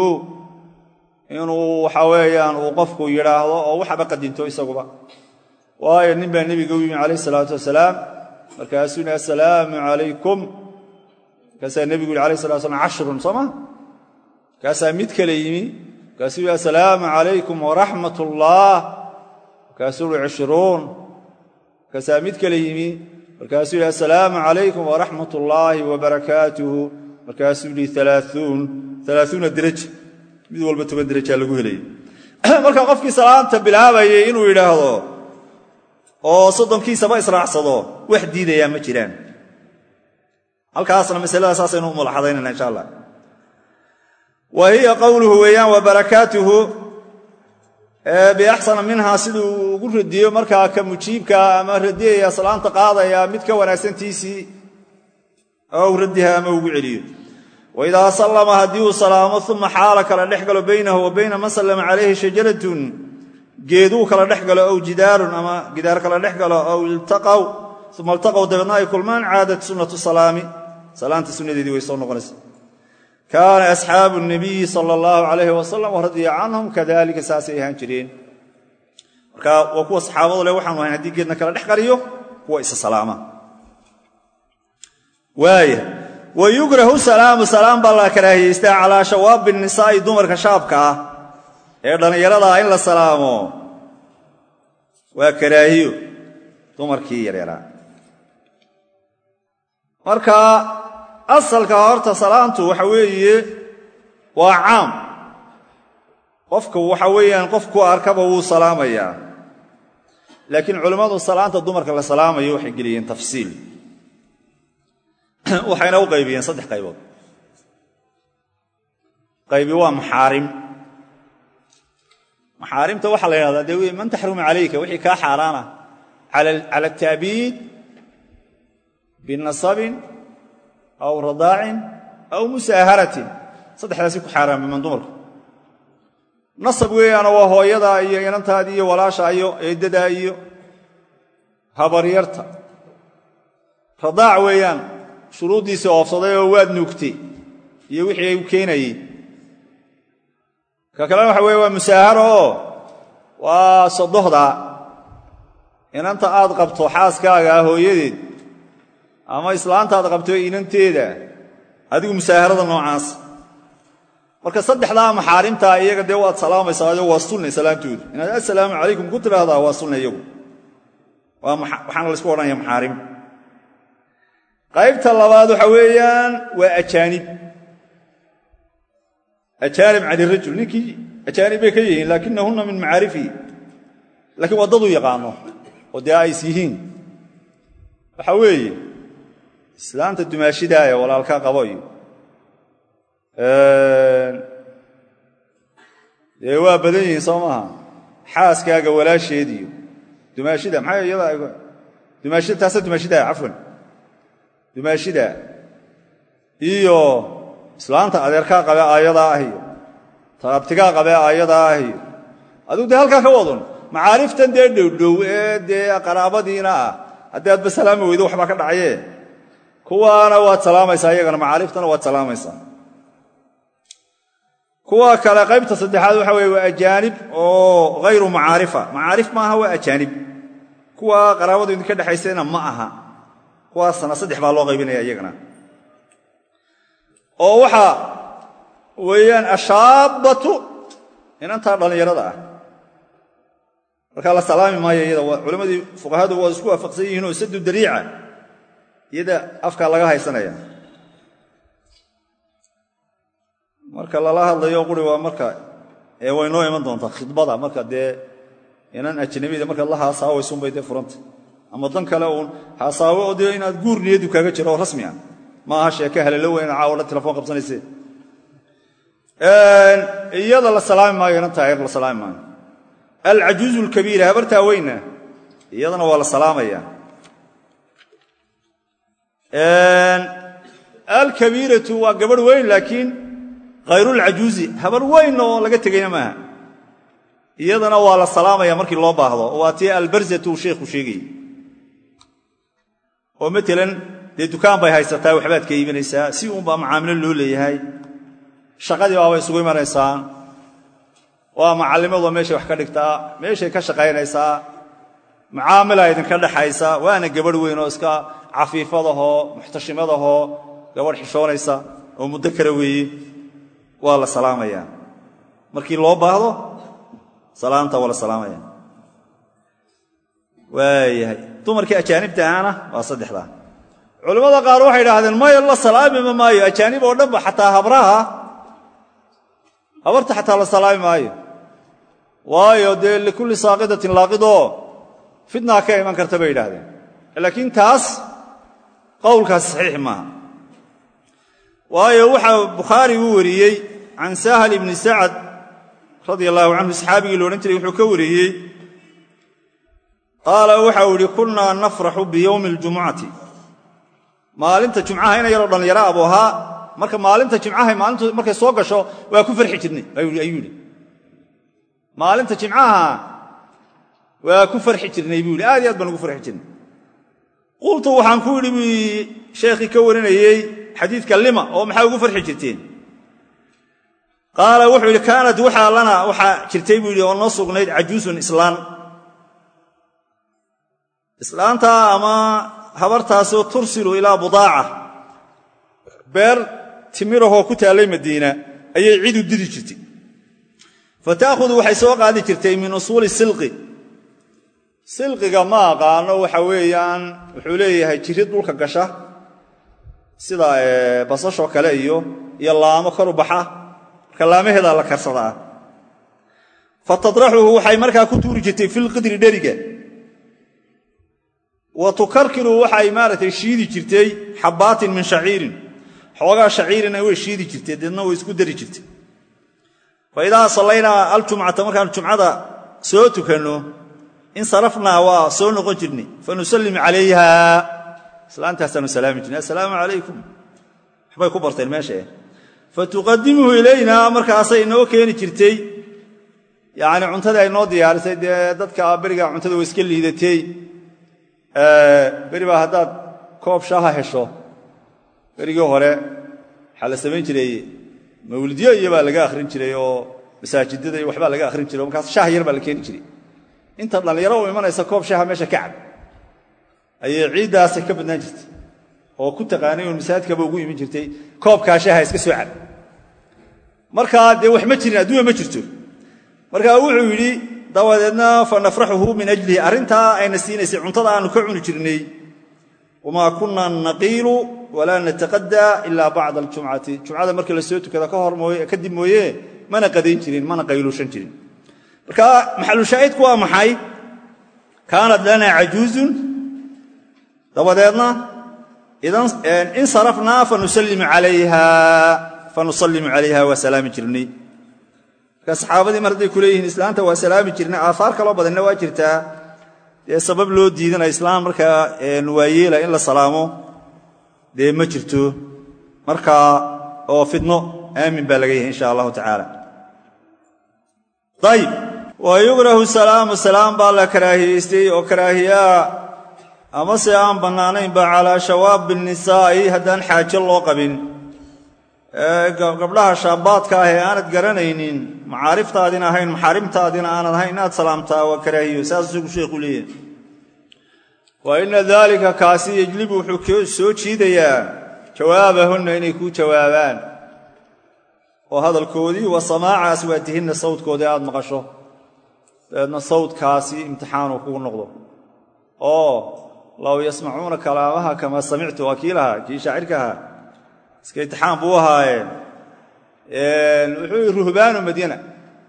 inuu waxa weeyaan uu qofku yidhaahdo oo waxaba qadinto isaguba. Waayo nin baa nebiga u yimi calayh isalaatu wasalaam markaasuu yihi assalaamu calaykum markaasaa nebigu yihi alayh salatu slam cashrun soo ma? Markaasaa mid kale yimi markaasuu yihi assalaamu calaykum waraxmat ullaah markaasuu yihi cishruun markaasaa mid kale yimi. Markaasuu yihi assalaamu calaykum waraxmat ullaahi wabarakaatuhu markaasuu yihi alaauun alaaثuuna deraja mid walba toban derajaa lagu helayay [clears throat] marka qofkii salaanta bilaabayay inuu yidhaahdo oo soddonkiisaba israacsado wax diidayaa ma jiraan. Halkaasna masalada saasaynu u mulaxadaynayna insha allah wa hiya qowluhu weeyaan wa barakaatuhu. Biaxsana minhaa ugu radiyo markaa ka mujiibka ama radiyaya salaanta qaadaya mid ka wanaagsantiisii ou radiha ama ugu celiyo. Waidaa sallama haddii uu salaamo uma xaala kala dhex galo baynahu wa bayna man sallama calayhi shajaratun geeduu kala dhex galo ow jidaarun ama gidaar kala dhex galo iltaqaw uma iltaqaw dabeedna ay kulmaan sunnatu salaami. Salaanta sunnadeedii way soo noqonaysa kaana asxaabu nabiyi sala allahu calayhi wasalam waradiya canhum kadalika saasay ahaan jireen marka waa kuwa saxaabadu leh waxaanu ahayn haddii geedna kala dhex qariyo kuwa isa salaama waaya wa yukrahu salaamu salaam baa la karaahiyeystaa calaa shawaabi nisaa'i dumarka shaabka ah ee dhallinyarada ah in la salaamo waa karaahiyo dumarkii yaryaraa asalka horta salaantu waxa weeye waa caam. Qofka waxa weeyaan qofku arkaba wuu salaamayaa laakiin culimmadu salaanta dumarka la salaamayo waxay geliyeen tafsiil. [clears throat] Waxayna u qaybiyeen saddex qaybood. Qaybi waa maxaarim maxaarimta waxaa la yidhahdaa dee man taxrumu calayka wixii kaa xaaraana cala ataabiid binasabin aw radaacin aw musaaharatin saddexdaasi ku xaaraamiman dumarku nasab weeyaana waa hooyadaa iyo inantaadii iyo walaashaa iyo eeddadaa iyo habaryarta radaac weeyaan shuruuddiisii oofsaday oo waad nuugtay iyo wixii u keenayey ka kalena waxa weye waa musaaharo oo waa sodohda inanta aad qabto xaaskaaga hooyadeed ama islaanta aad qabto inanteeda adigu musaaharada noocaas. Marka saddexdaa maxaarimtaa iyaga dee waad salaamaysaa waa sunne salaamtoodu. Inaad assalaamu calaykum ku tidhaahdaa waa sunne iyagu. Waxaana laysku odhanaya maxaarim. Qaybta labaad waxa weeyaan waa ajaanib. Ajaanib cani rajul. Ninkii ajaanib bay ka yihiin laakinahunna min macaarifihi lakiin waa dad u yaqaano oo dee ays yihiin. Waxa weeye islaanta dumaashidaaya walaalkaa qabo iyo dee waa badan yihiin soo maaha. Xaaskaaga walaasheed iyo dumaashida maxay iyada dumaashida taasa dumaashidaa cafwan. Dumaashida iyo islaanta adeerkaa qabe aayadaa ah iyo taabtigaa qabe aayadaa ah iyo adigu dee halkaa ka wadun macaariftan dee dhowdhow ee dee qaraabadiina ah haddii aadba salaami weydo waxbaa ka dhacaye kuwaana waad salaamaysaa iyagana macaariftana waad salaamaysaa kuwa kale qaybta saddexaad waxa weye waa ajaanib oo hayru macaarifa. Macaarif maaha waa ajaanib. Kuwa qaraabadu idinka dhexaysayna ma aha. Kuwaasna saddex baa loo qaybinaya iyagana. Oo waxa weeyaan ashaabbatu inantaa dhallinyarada ah. Markaa la salaami maayo iyada culammadii fuqahadu waa isku waafaqsan yihiinoo sadu dariica iyada afkaa laga haysanaya. Marka lala hadlayo quri waa marka ee way noo iman doontaa khidbada. Marka dee inan ajnabida markaad la haasaawaysubay dee furanta ama dan kale uun haasaawo oo inaad guur niyadu kaaga jiro oo rasmi ah. Ma aha sheeke halalo weyn caawa dhan telefoon qabsanayse. Iyada la salaami maayo inantaa yar la salaami maayo. Alcajuuzu alkabiira habartaa weyna iyadana waa la salaamaya alkabiiratu waa gabadh weyn laakiin khayrulcajuuzi habar weyn oo laga tegayna maaha iyadana waa la salaamaya markii loo baahdo. Waa tii albarzatu sheekhu sheegayey oo matalan dee dukaan bay haysataa waxbaad ka iibinaysaa si uunbaa macaamilo loo leeyahay. Shaqadii baabay isugu imanaysaa waa macallimadoo meeshay wax ka dhigtaa meeshay ka shaqaynaysaa. Mucaamilaa idinka dhexaysa waana gabadh weyn oo iska cafiifadahoo muxtashimadahoo gabadh xishoonaysa oo muddo kale weeye waa la salaamaya. Markii loo baahdo salaamta waa la salaamaya. Waayahay dumarkii ajaanibta ahaana waa saddexdaa. Culimmada qaar waxay idhaahdeen maya la salaamima maayo ajaanib oo dhanba xataa habraha. Habarta xataa la salaami maayo. Waayo dee likulli saaqidatin laaqidoo fitnaa ka iman karta bay yidhaahdeen. Laakiin taas qowlkaas saxiix maaha. Waayo waxaa bukhaari uu wariyey can sahal ibni sacad radia allaahu canhu saxaabigii la odhan jiray wuxuu ka wariyey qaala waxau idhi kunnaa nafraxu biyowmi aljumucati. Maalinta jumcaha ina yaroo dhallinyaro abuu ahaa marka maalinta jimcaha maalintu markay soo gasho waa ku farxi jirnay ayuu maalinta jimcaha waa ku farxi jirnay buu aad iyo aad baan ugu farxi jirnay qultu waxaan ku yidhi bui sheekhii ka warinayey xadiidka lima oo maxaa ugu farxi jirteen? Qaala wuxuu yidhi kaanat waxaa lana waxaa jirtay buu yidhi oo noo sugnayd cajuusun islaan. Islaantaa ama habartaasoo tursilu ilaa budaaca beer timirahoo ku taallay madiina ayay cid u didi jirtay. Fa ta'khudu waxay soo qaadi jirtay min usuuli silqi silqiga ma aqaano waxa weeyaan wuxuu leeyahay jirid dhulka gasha sida basashoo kale iyo iyo laamo koru baxa. Marka laamaheedaa la karsadaa. Fa tadraxuhu waxay markaa ku tuuri jirtay filqidri dheriga wa tukarkiru waxay maaragtay shiidi jirtay xabbaatin min shaciirin. Xoogaa shaciirina way shiidi jirtay deedna way isku dari jirtay. Fa idaa sallaynaa aljumcata markaanu jumcada soo tukanno insarafnaa waa soo noqon jirnay fa nusallim calayha. Islaantaasaanu salaami jirnay. Assalaamu calaykum. Waxbay ku barteen meesha fa tuqadimuhu ilaynaa markaasay inoo keeni jirtay yacni cuntadii ay noo diyaarisay dee dadka beriga cuntada way iska liidatay. Beri baa haddaad koob shaaha hesho berigii hore waxaa la samayn jiray mawlidyo iyo baa laga akhrin jiray oo masaajidada iyo waxbaa laga akhrin jiray markaas shaah yar baa la keeni jiray inta dhallinyaro u imanaysa koob shaaha meesha ka cab ayay ciiddaasay ka badnaan jirtay oo ku taqaanay oon masaajidkaba ugu iman jirtay koobkaa shaaha iska soo cab markaa dee wax ma jirin adduunya ma jirto. Markaa wuxuu yidhi dabadeedna fa nafraxuhu min ajlihi. Arrintaa ayna siinaysay cuntada aanu ka cuni jirnay. Wamaa kunna naqiilu walaa nataqadaa ilaa bacda aljumcati. Jumcada markii la soo tukada ka hor mooye kadib mooye mana qadayn jirin mana qayluushan jirin marka maxalushaahidku waa maxay? Kaanat lanaa cajuuzun. Dabadeedna in sarafnaa fanusallimu calayha waa salaami jirnay. Marka saxaabadii mar hadday ku leeyihiin islaanta waa salaami jirnay aahaar kaloo badanna waa jirtaa. Dee sabab loo diidana islaam markaa waayeela in la salaamo dee ma jirto. Markaa oo fidno aamin baa laga yahay insha allahu tacaala. Ayib wa yukrahu salaamu salaam baa la karaahiyeystay oo karaahiyaa. Amase aan bannaanaynba calaa shawaabi nisaa'i haddaan xaajo loo qabin. Gabdhaha shaabaadka ah ee aanad garanaynin macaariftaadina ahayn maxaarimtaadina aanad ahayn inaad salaamtaa waa karaahiyo saas isagu sheekhu leeyahay. Wa ina daalika kaasi yejlibu wuxuu soo jiidayaa jawaabahunna inay kuu jawaabaan. Oo hadalkoodii wa samaaca aswaatihinna sawdkoodii aad maqasho dabeedna sawdkaasi imtixaanuu kugu noqdo. Oo low yasmacuuna kalaamaha kamaa samictu waa kii lahaa kii shaacirka ahaa iska imtixaan buu ahaayeen. Wuxuu ruhbaanu madyana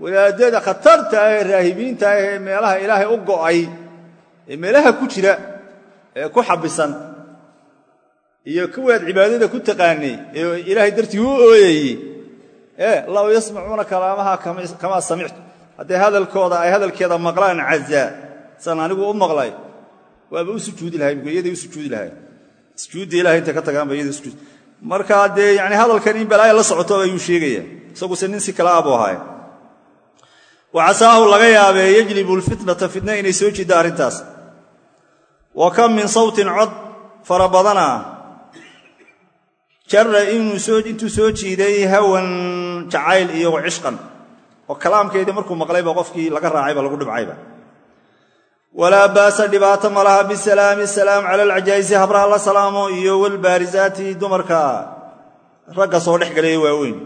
wadaadada khatarta ah ee raahibiinta ah ee meelaha ilaahay u go'ay ee meelaha ku jira ee ku xabisan iyo kuwaad cibaadada ku taqaanay ee ilaahay dartii u ooyayey low yasmacuuna kalaamaha kamaa samictu hadday hadalkooda ay hadalkeeda maqlaan cazaa san anigu u maqlay waaba u sujuudi lahay iyaday u sujuudi lahay sujuudda ilahay intay ka tagaanba iyada sujuud markaa dee yani hadalkan in balaaya la socoto ayuu sheegaya. Isaguse nin si kale abuu ahaaye wa casaahu laga yaabee yejlibu lfitnata fitna inay soo jiidda arrintaas. Wa kam min sawtin cod fara badana jarra intuu soo jiiday hawan jacayl iyo cishqan oo kalaamkeedii markuu maqlayba qofkii laga raacayba lagu dhibcayba. Walaa baasa dhibaato ma laha bisalaami asalaam cala alcajaa'isi habraha la salaamo iyo walbaarisaati dumarka. Ragga soo dhex galaya waaweyn.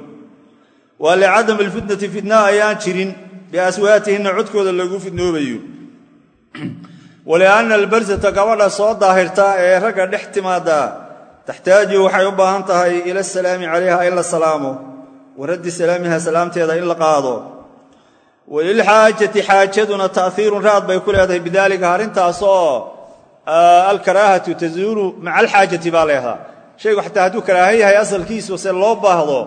Waa licadami alfitnati fitna ayaan jirin. Biaswaatihinna codkooda lagu fidnoobayo walianna albarsata gabadha soo daahirta ee ragga dhex timaada taxtaaju waxay u baahan tahay ila asalaami calayha in la salaamo. Wa raddi salaamiha salaamteeda in la qaado walilxaajati xaajaduna ta'hiirun raad bay ku leedahay bidaalika arrintaasoo alkaraahatu tazuulu maca alxaajati baa leedaha. Shaygu xataa hadduu karaaha yahay asalkiisu se loo baahdo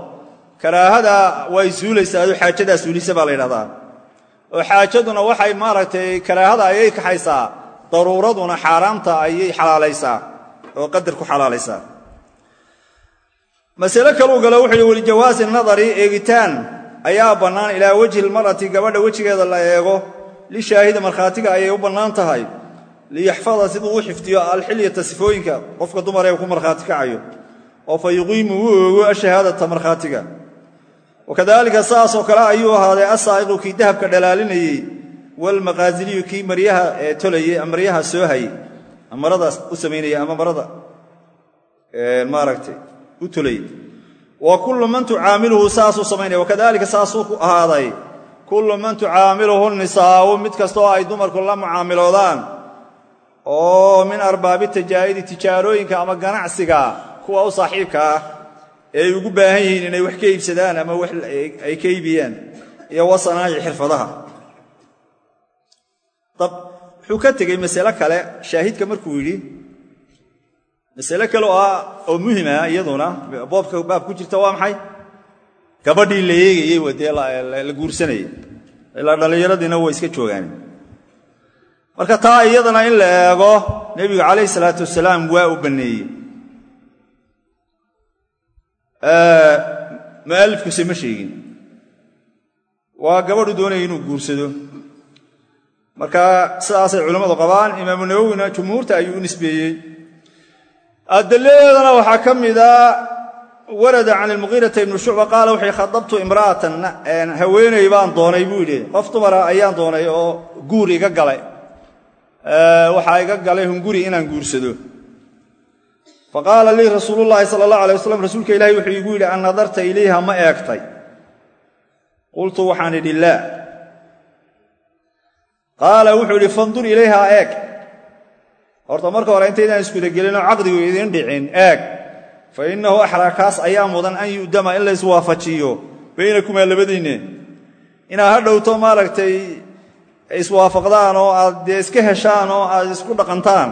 karaahada way suulaysaa aduu xaajadaa suulisa baa la ydhahdaa oo xaajaduna waxay maaragtay karaahada ayay kaxaysaa daruuraduna xaaraamta ayay xalaalaysaa oo qadar ku xalaalaysaa. Masale kaluu galo ayaa bannaan ilaa wejhi lmar'ati gabadha wejigeeda la eego. Lishaahida markhaatiga ayay u bannaan tahay liyaxfada siduu u xifdiyo alxilyata sifooyinka qofka dumar ee ku markhaati kacayo oo fa yuqiimu u oogo ashahaadata markhaatiga. Wakadaalika saasoo kale ayuu ahaaday asaa'iqu kii dahabka dhalaalinayey walmaqaasiliyu kii maryaha ee tolayey maryaha soo hayey maradaas u samaynaya ama marada maaragtay u tolayey wa kullu man tucaamiluhu saasuu samaynaya wakadaalika saasuu ku ahaaday. Kullu man tucaamiluhu nisaa'u mid kastaoo ay dumarku la mucaamiloodaan oo min arbaabi tajaa'idi tijaarooyinka ama ganacsiga kuwa u saaxiibka ah ee ay ugu baahan yihiin inay wax ka iibsadaan ama wax ay ka iibiyaan iyo wasanaaci xirfadaha. Wuxuu ka tegey masale kale shaahidka markuu yidhi masale kale ah oo muhima iyaduna boobka baab ku jirta waa maxay? Gabadhii la eegayey dee la guursanayey ilaa dhallinyaradiina way iska joogaan. Marka taa iyadana in la eego nebigu calayhi salaatu wasalaam waa u banneeyey mu'alifkuse ma sheegin. Waa gabadhu doonaya inuu guursado. Marka sidaasay culammadu qabaan imaamu nawowina jumhuurta ayuu u nisbeeyey adaladeedana waxaa ka mida warada can ilmuqiirata ibni shucba qaala wuxuu khadabtu imra'atan haweeney baan doonay buu yidhi. Qof dumara ayaan doonay oo guur iga galay. Waxaa iga galay hunguri inaan guursado. Faqaala lii rasuulullaahi sala allah alay wasalam rasuulka ilaahi wuxuu igu yidhi an nadarta ilayha ma eegtay. Qultu waxaan idhi laa. Qaala wuxuu idhi fandur ilayhaa eeg horta marka hore intaydaan iskudagelinoo caqdigu idiin dhicin. Eeg. Fa innahu axraa kaas ayaa mudan an yu'dama in la iswaafajiyo baynakumaa labadiinne inaad ha dhowto maaragtay iswaafaqdaan oo aad dee iska heshaan oo aad isku dhaqantaan.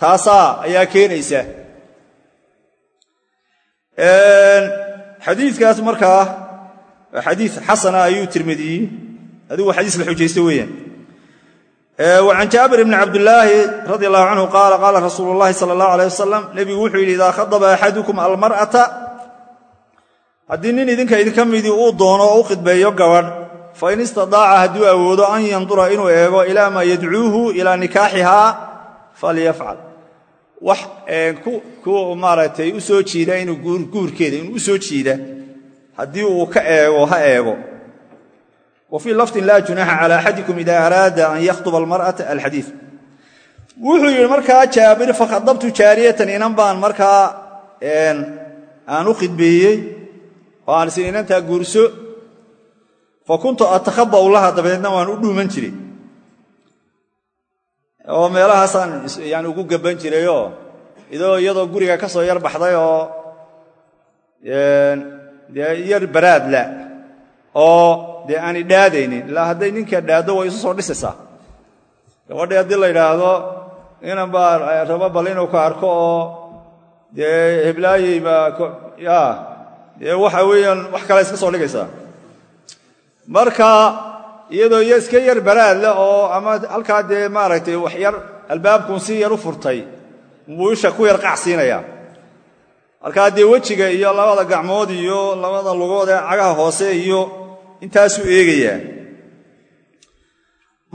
Taasaa ayaa keenaysa. Xadiikaas markaa xadii xasana ayuu tirmidiyey adigu xadiis la xujaysta weeyaan وعن jaabir بن cabdilaahi radi allahu canhu qaala qaala rasuulu lahi الله allah aleh wasalam nebigu wuxuu yidhi idaa khadaba axadukum almar'ata haddii nin idinka idinka midii uu doono oo u khidbeeyo gabadh fain istidaaca hadduu awoodo an yandura inuu eego ilaa maa yadcuuhu ilaa nikaaxihaa falyafcal. Wax ku maaragtay u soo jiida inuu guurkeeda inuu soo jiida haddii uu ka eego ha eego wa fii lafdin laa junaaxa cala axadikum ida araada an yakhduba almar'ata alxadiid wuxuu yidhi markaa jaabir fakhadabtu jaariyatan inan baan markaa aan u khidbeeyey oo aan isin guurso fa kuntu atakhaba'u laha dabadeedna waan u dhuuman jiray oo meelahaasaan yani ugu gabban jirayoo idoo iyadoo guriga ka soo yar baxday oo dee yar baraadla oo dee aan idhaadaynin ilaa hadday ninka dhaaddo way isu soo dhisaysaa gabadhii haddii la yidhaahdo inan baa rabo bal inuu ka arko oo dee heblaayey baa dee waxa weeyaan wax kale iska soo dhigaysaa marka iyadoo iyo iska yar baraadle oo ama halkaa dee maaragtay wax yar albaabkuun si yar u furtay buu isha ku yar qac siinayaa markaa dee wejiga iyo labada gacmood iyo labada lugood ee cagaha hoose iyo intaasuu eegayaa.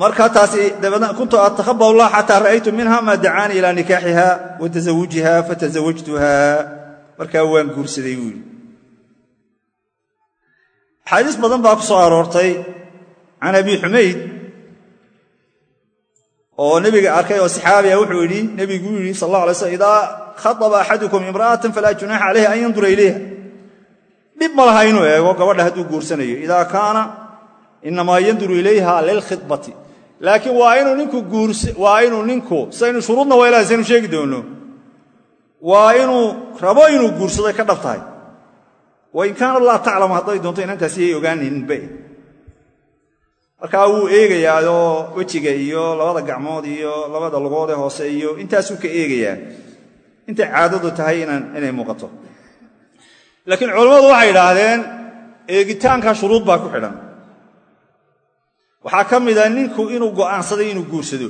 Marka taasi dabeedna kuntu atakhabau llah xataa ra'aytu minha maa dacaani ilaa nikaaxiha wa tasawujiha fatasawajtuha markaa waan guursaday buu axaadiis badan baa ku soo aroortay can abi xumayd oo nebiga arkay oo saxaabi ah wuxuu yidhi nebigu yidhi sal alla alay slam idaa khaطaba axadukum imra'atan falaa junaaxa calayha an yandura ilayha dhib ma laha inuu eego gabadha hadduu guursanayo. Idaa kaana inamaa yanduru ilayha lilkhidbati laakiin waa inuu ninku waa saynu shuruudna waylahay saynu sheegi doonno. Waa inuu rabo inuu guursaday ka dhab tahay wain kaana laa taclamu hadday doonto inantaasi yay ogaaninba markaa wuu eegayaa oo wejiga iyo labada gacmood iyo labada lugoodee hoose iyo intaasuu ka eegayaa. Intay caadadu tahay inay muuqato laakiin culammadu waxay idhaahdeen eegitaanka shuruud baa ku xidhan. Waxaa ka mida ninku inuu go'aansaday inuu guursado.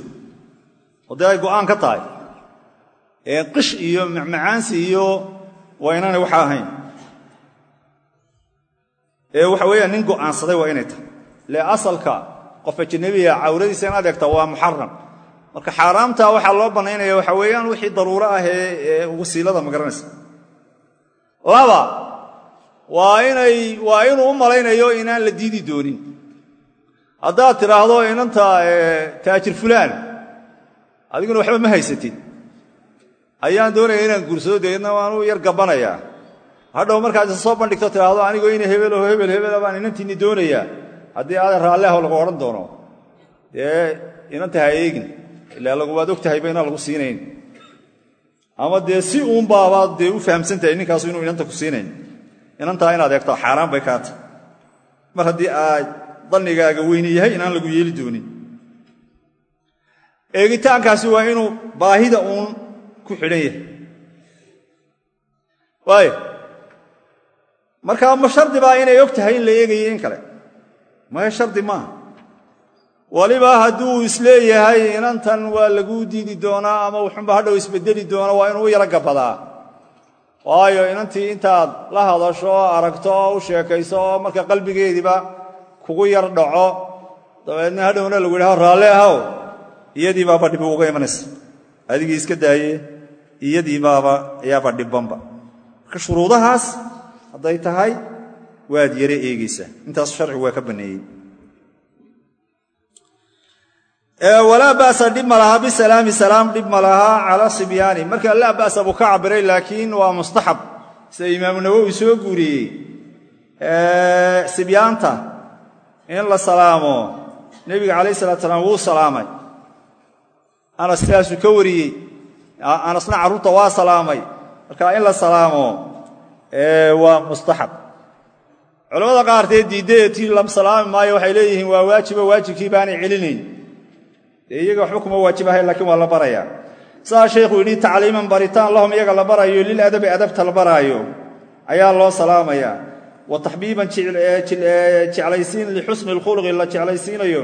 Oo dee ay go'aan ka tahay qish iyo macmacaansi iyo waa inaanay waxa ahayn. Ee waxa weeyaan nin go'aansaday waa inay tahay. Le asalka qof ajanabiga cawradiisa in adeegta waa muxaram marka xaaraamta waxaa loo bannaynaya waxa weeyaan wixii daruuro ah ee wasiilada ma garanaysa. Laba waa inuu u malaynayo inaan la diidi doonin. Haddaad tidhaahdo inanta taajir fulaan adiguna waxba ma haysatid. Ayaan doonaya inaan guursado deedna waanu yar gabbanayaa hadhow markaad isa soo bandhigto tidhaahdo anigoo ina hebelaho hebel hebela baan inantiinni doonayaa. Haddii aadan raalli aho lagu odhan doono. Dee inanta ha eegin. Ilaa laguwaad og tahayba inaan lagu siinayn. Ama dee si uunbaabaad dee u fahamsan tahay ninkaasu inuu inanta ku siinayn inantaa inaad eegto xaaraan bay kaa tahay mar haddii aad dannigaaga weyni yahay inaan lagu yeeli doonin. Eegitaankaasi waa inuu baahida uun ku xidhan yahay. Waaya markaa ma shardi baa inay og tahay in la eegayo in kale? Maya shardi maaha? Waliba hadduu is leeyahay inantan waa laguu diidi doonaa ama wuxunba hadhow isbedeli doona waa inuu u gabadaa waayo inantii intaad la hadasho oo aragto oo u sheekayso marka qalbigeediiba kugu yar dhaco dabeedna hadhowna lagu yidhaho raalle ahow. Iyadii baaba dhib uga imanaysa. Adigii iska daaye iyadii baaba ayaaba dhibbanba. Marka shuruudahaas hadday tahay waad yare eegaysaa. Intaas sharcigu waa ka banneeyey walaa ba'sa dhib ma laha bisalaami salaam dhib ma laha calaa sibyaani. Marka laa ba'sa buu ka cabiray laakiin waa mustaxab. Sida imaamu nawowi soo guuriyey. Sibyaanta in la salaamo nebiga calayh salatu salaam wuu salaamay. Anas sidaasuu ka wariyey. Anasna carruurta waa salaamay. Marka in la salaamo waa mustaxab. Culamada qaartee diiddaye tii lam salaami maayo waxay leeyihiin waa waajibo waajibkii baanay celinayn dee iyaga waxba kuma waajibahay laakiin waa la barayaa saa sheekhuu yidhi tacliiman baritaan lahum iyaga la baraayo liladabi adabta la baraayo. Ayaa loo salaamayaa wa taxbiiban jeclaysiin lixusni lkhuluqi la jeclaysiinayo.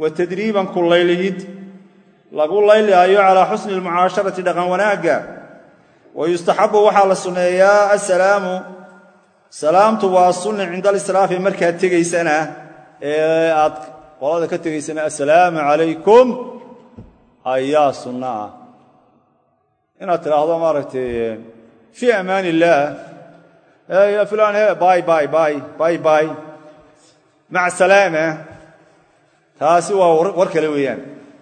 Wa tadriiban ku layliyid lagu laylaayo calaa xusni lmucaasharati dhaqan wanaagga. Wa yustaxabu waxaa la sunneeyaa assalaamu. Salaamtu waa sunni cinda alisraafi markaad tegaysana ee qolada ka tegaysana assalaamu calaykum ayaa sunno ah. Inaad tidhaahdo maaragtay fii amaan illaah ya fulaan he bay bay bay bay bay maca salaama taasi waa war kale weeyaan.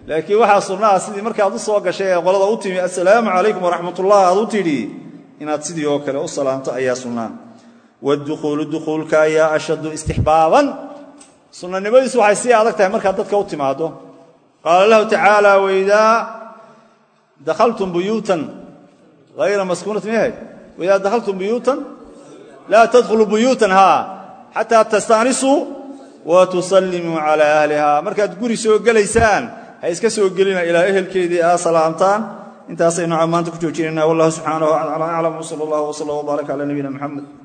Laakiin waxaa sunnaha sidii markaad u soo gashay ee qolada u timi assalaamu calaykum waraxmatullah aad u tidhi inaad sidii oo kale u salaamto ayaa sunnaa waadukhuulu dukhuulka ayaa ashaddu istixbaaban sunnanimadiisu waxay sii adag tahay markaad dadka u timaaddo. Qaala lahu tacaala waidaa dakhaltum buyuutan hayra maskuunati miyahayd waidaa dakhaltum buyuutan laa tadkhuluu buyuutan haa xataa tastaanisuu wa tusallimuu calaa ahliha. Markaad guri soo gelaysaan ha iska soo gelina ilaa ehelkeedii aa salaamtaan intaasaynu maanta ku joojinayna. Wallahu subxaanahu aclam wsala allah wsala wbaarak cala nabiyina moxamed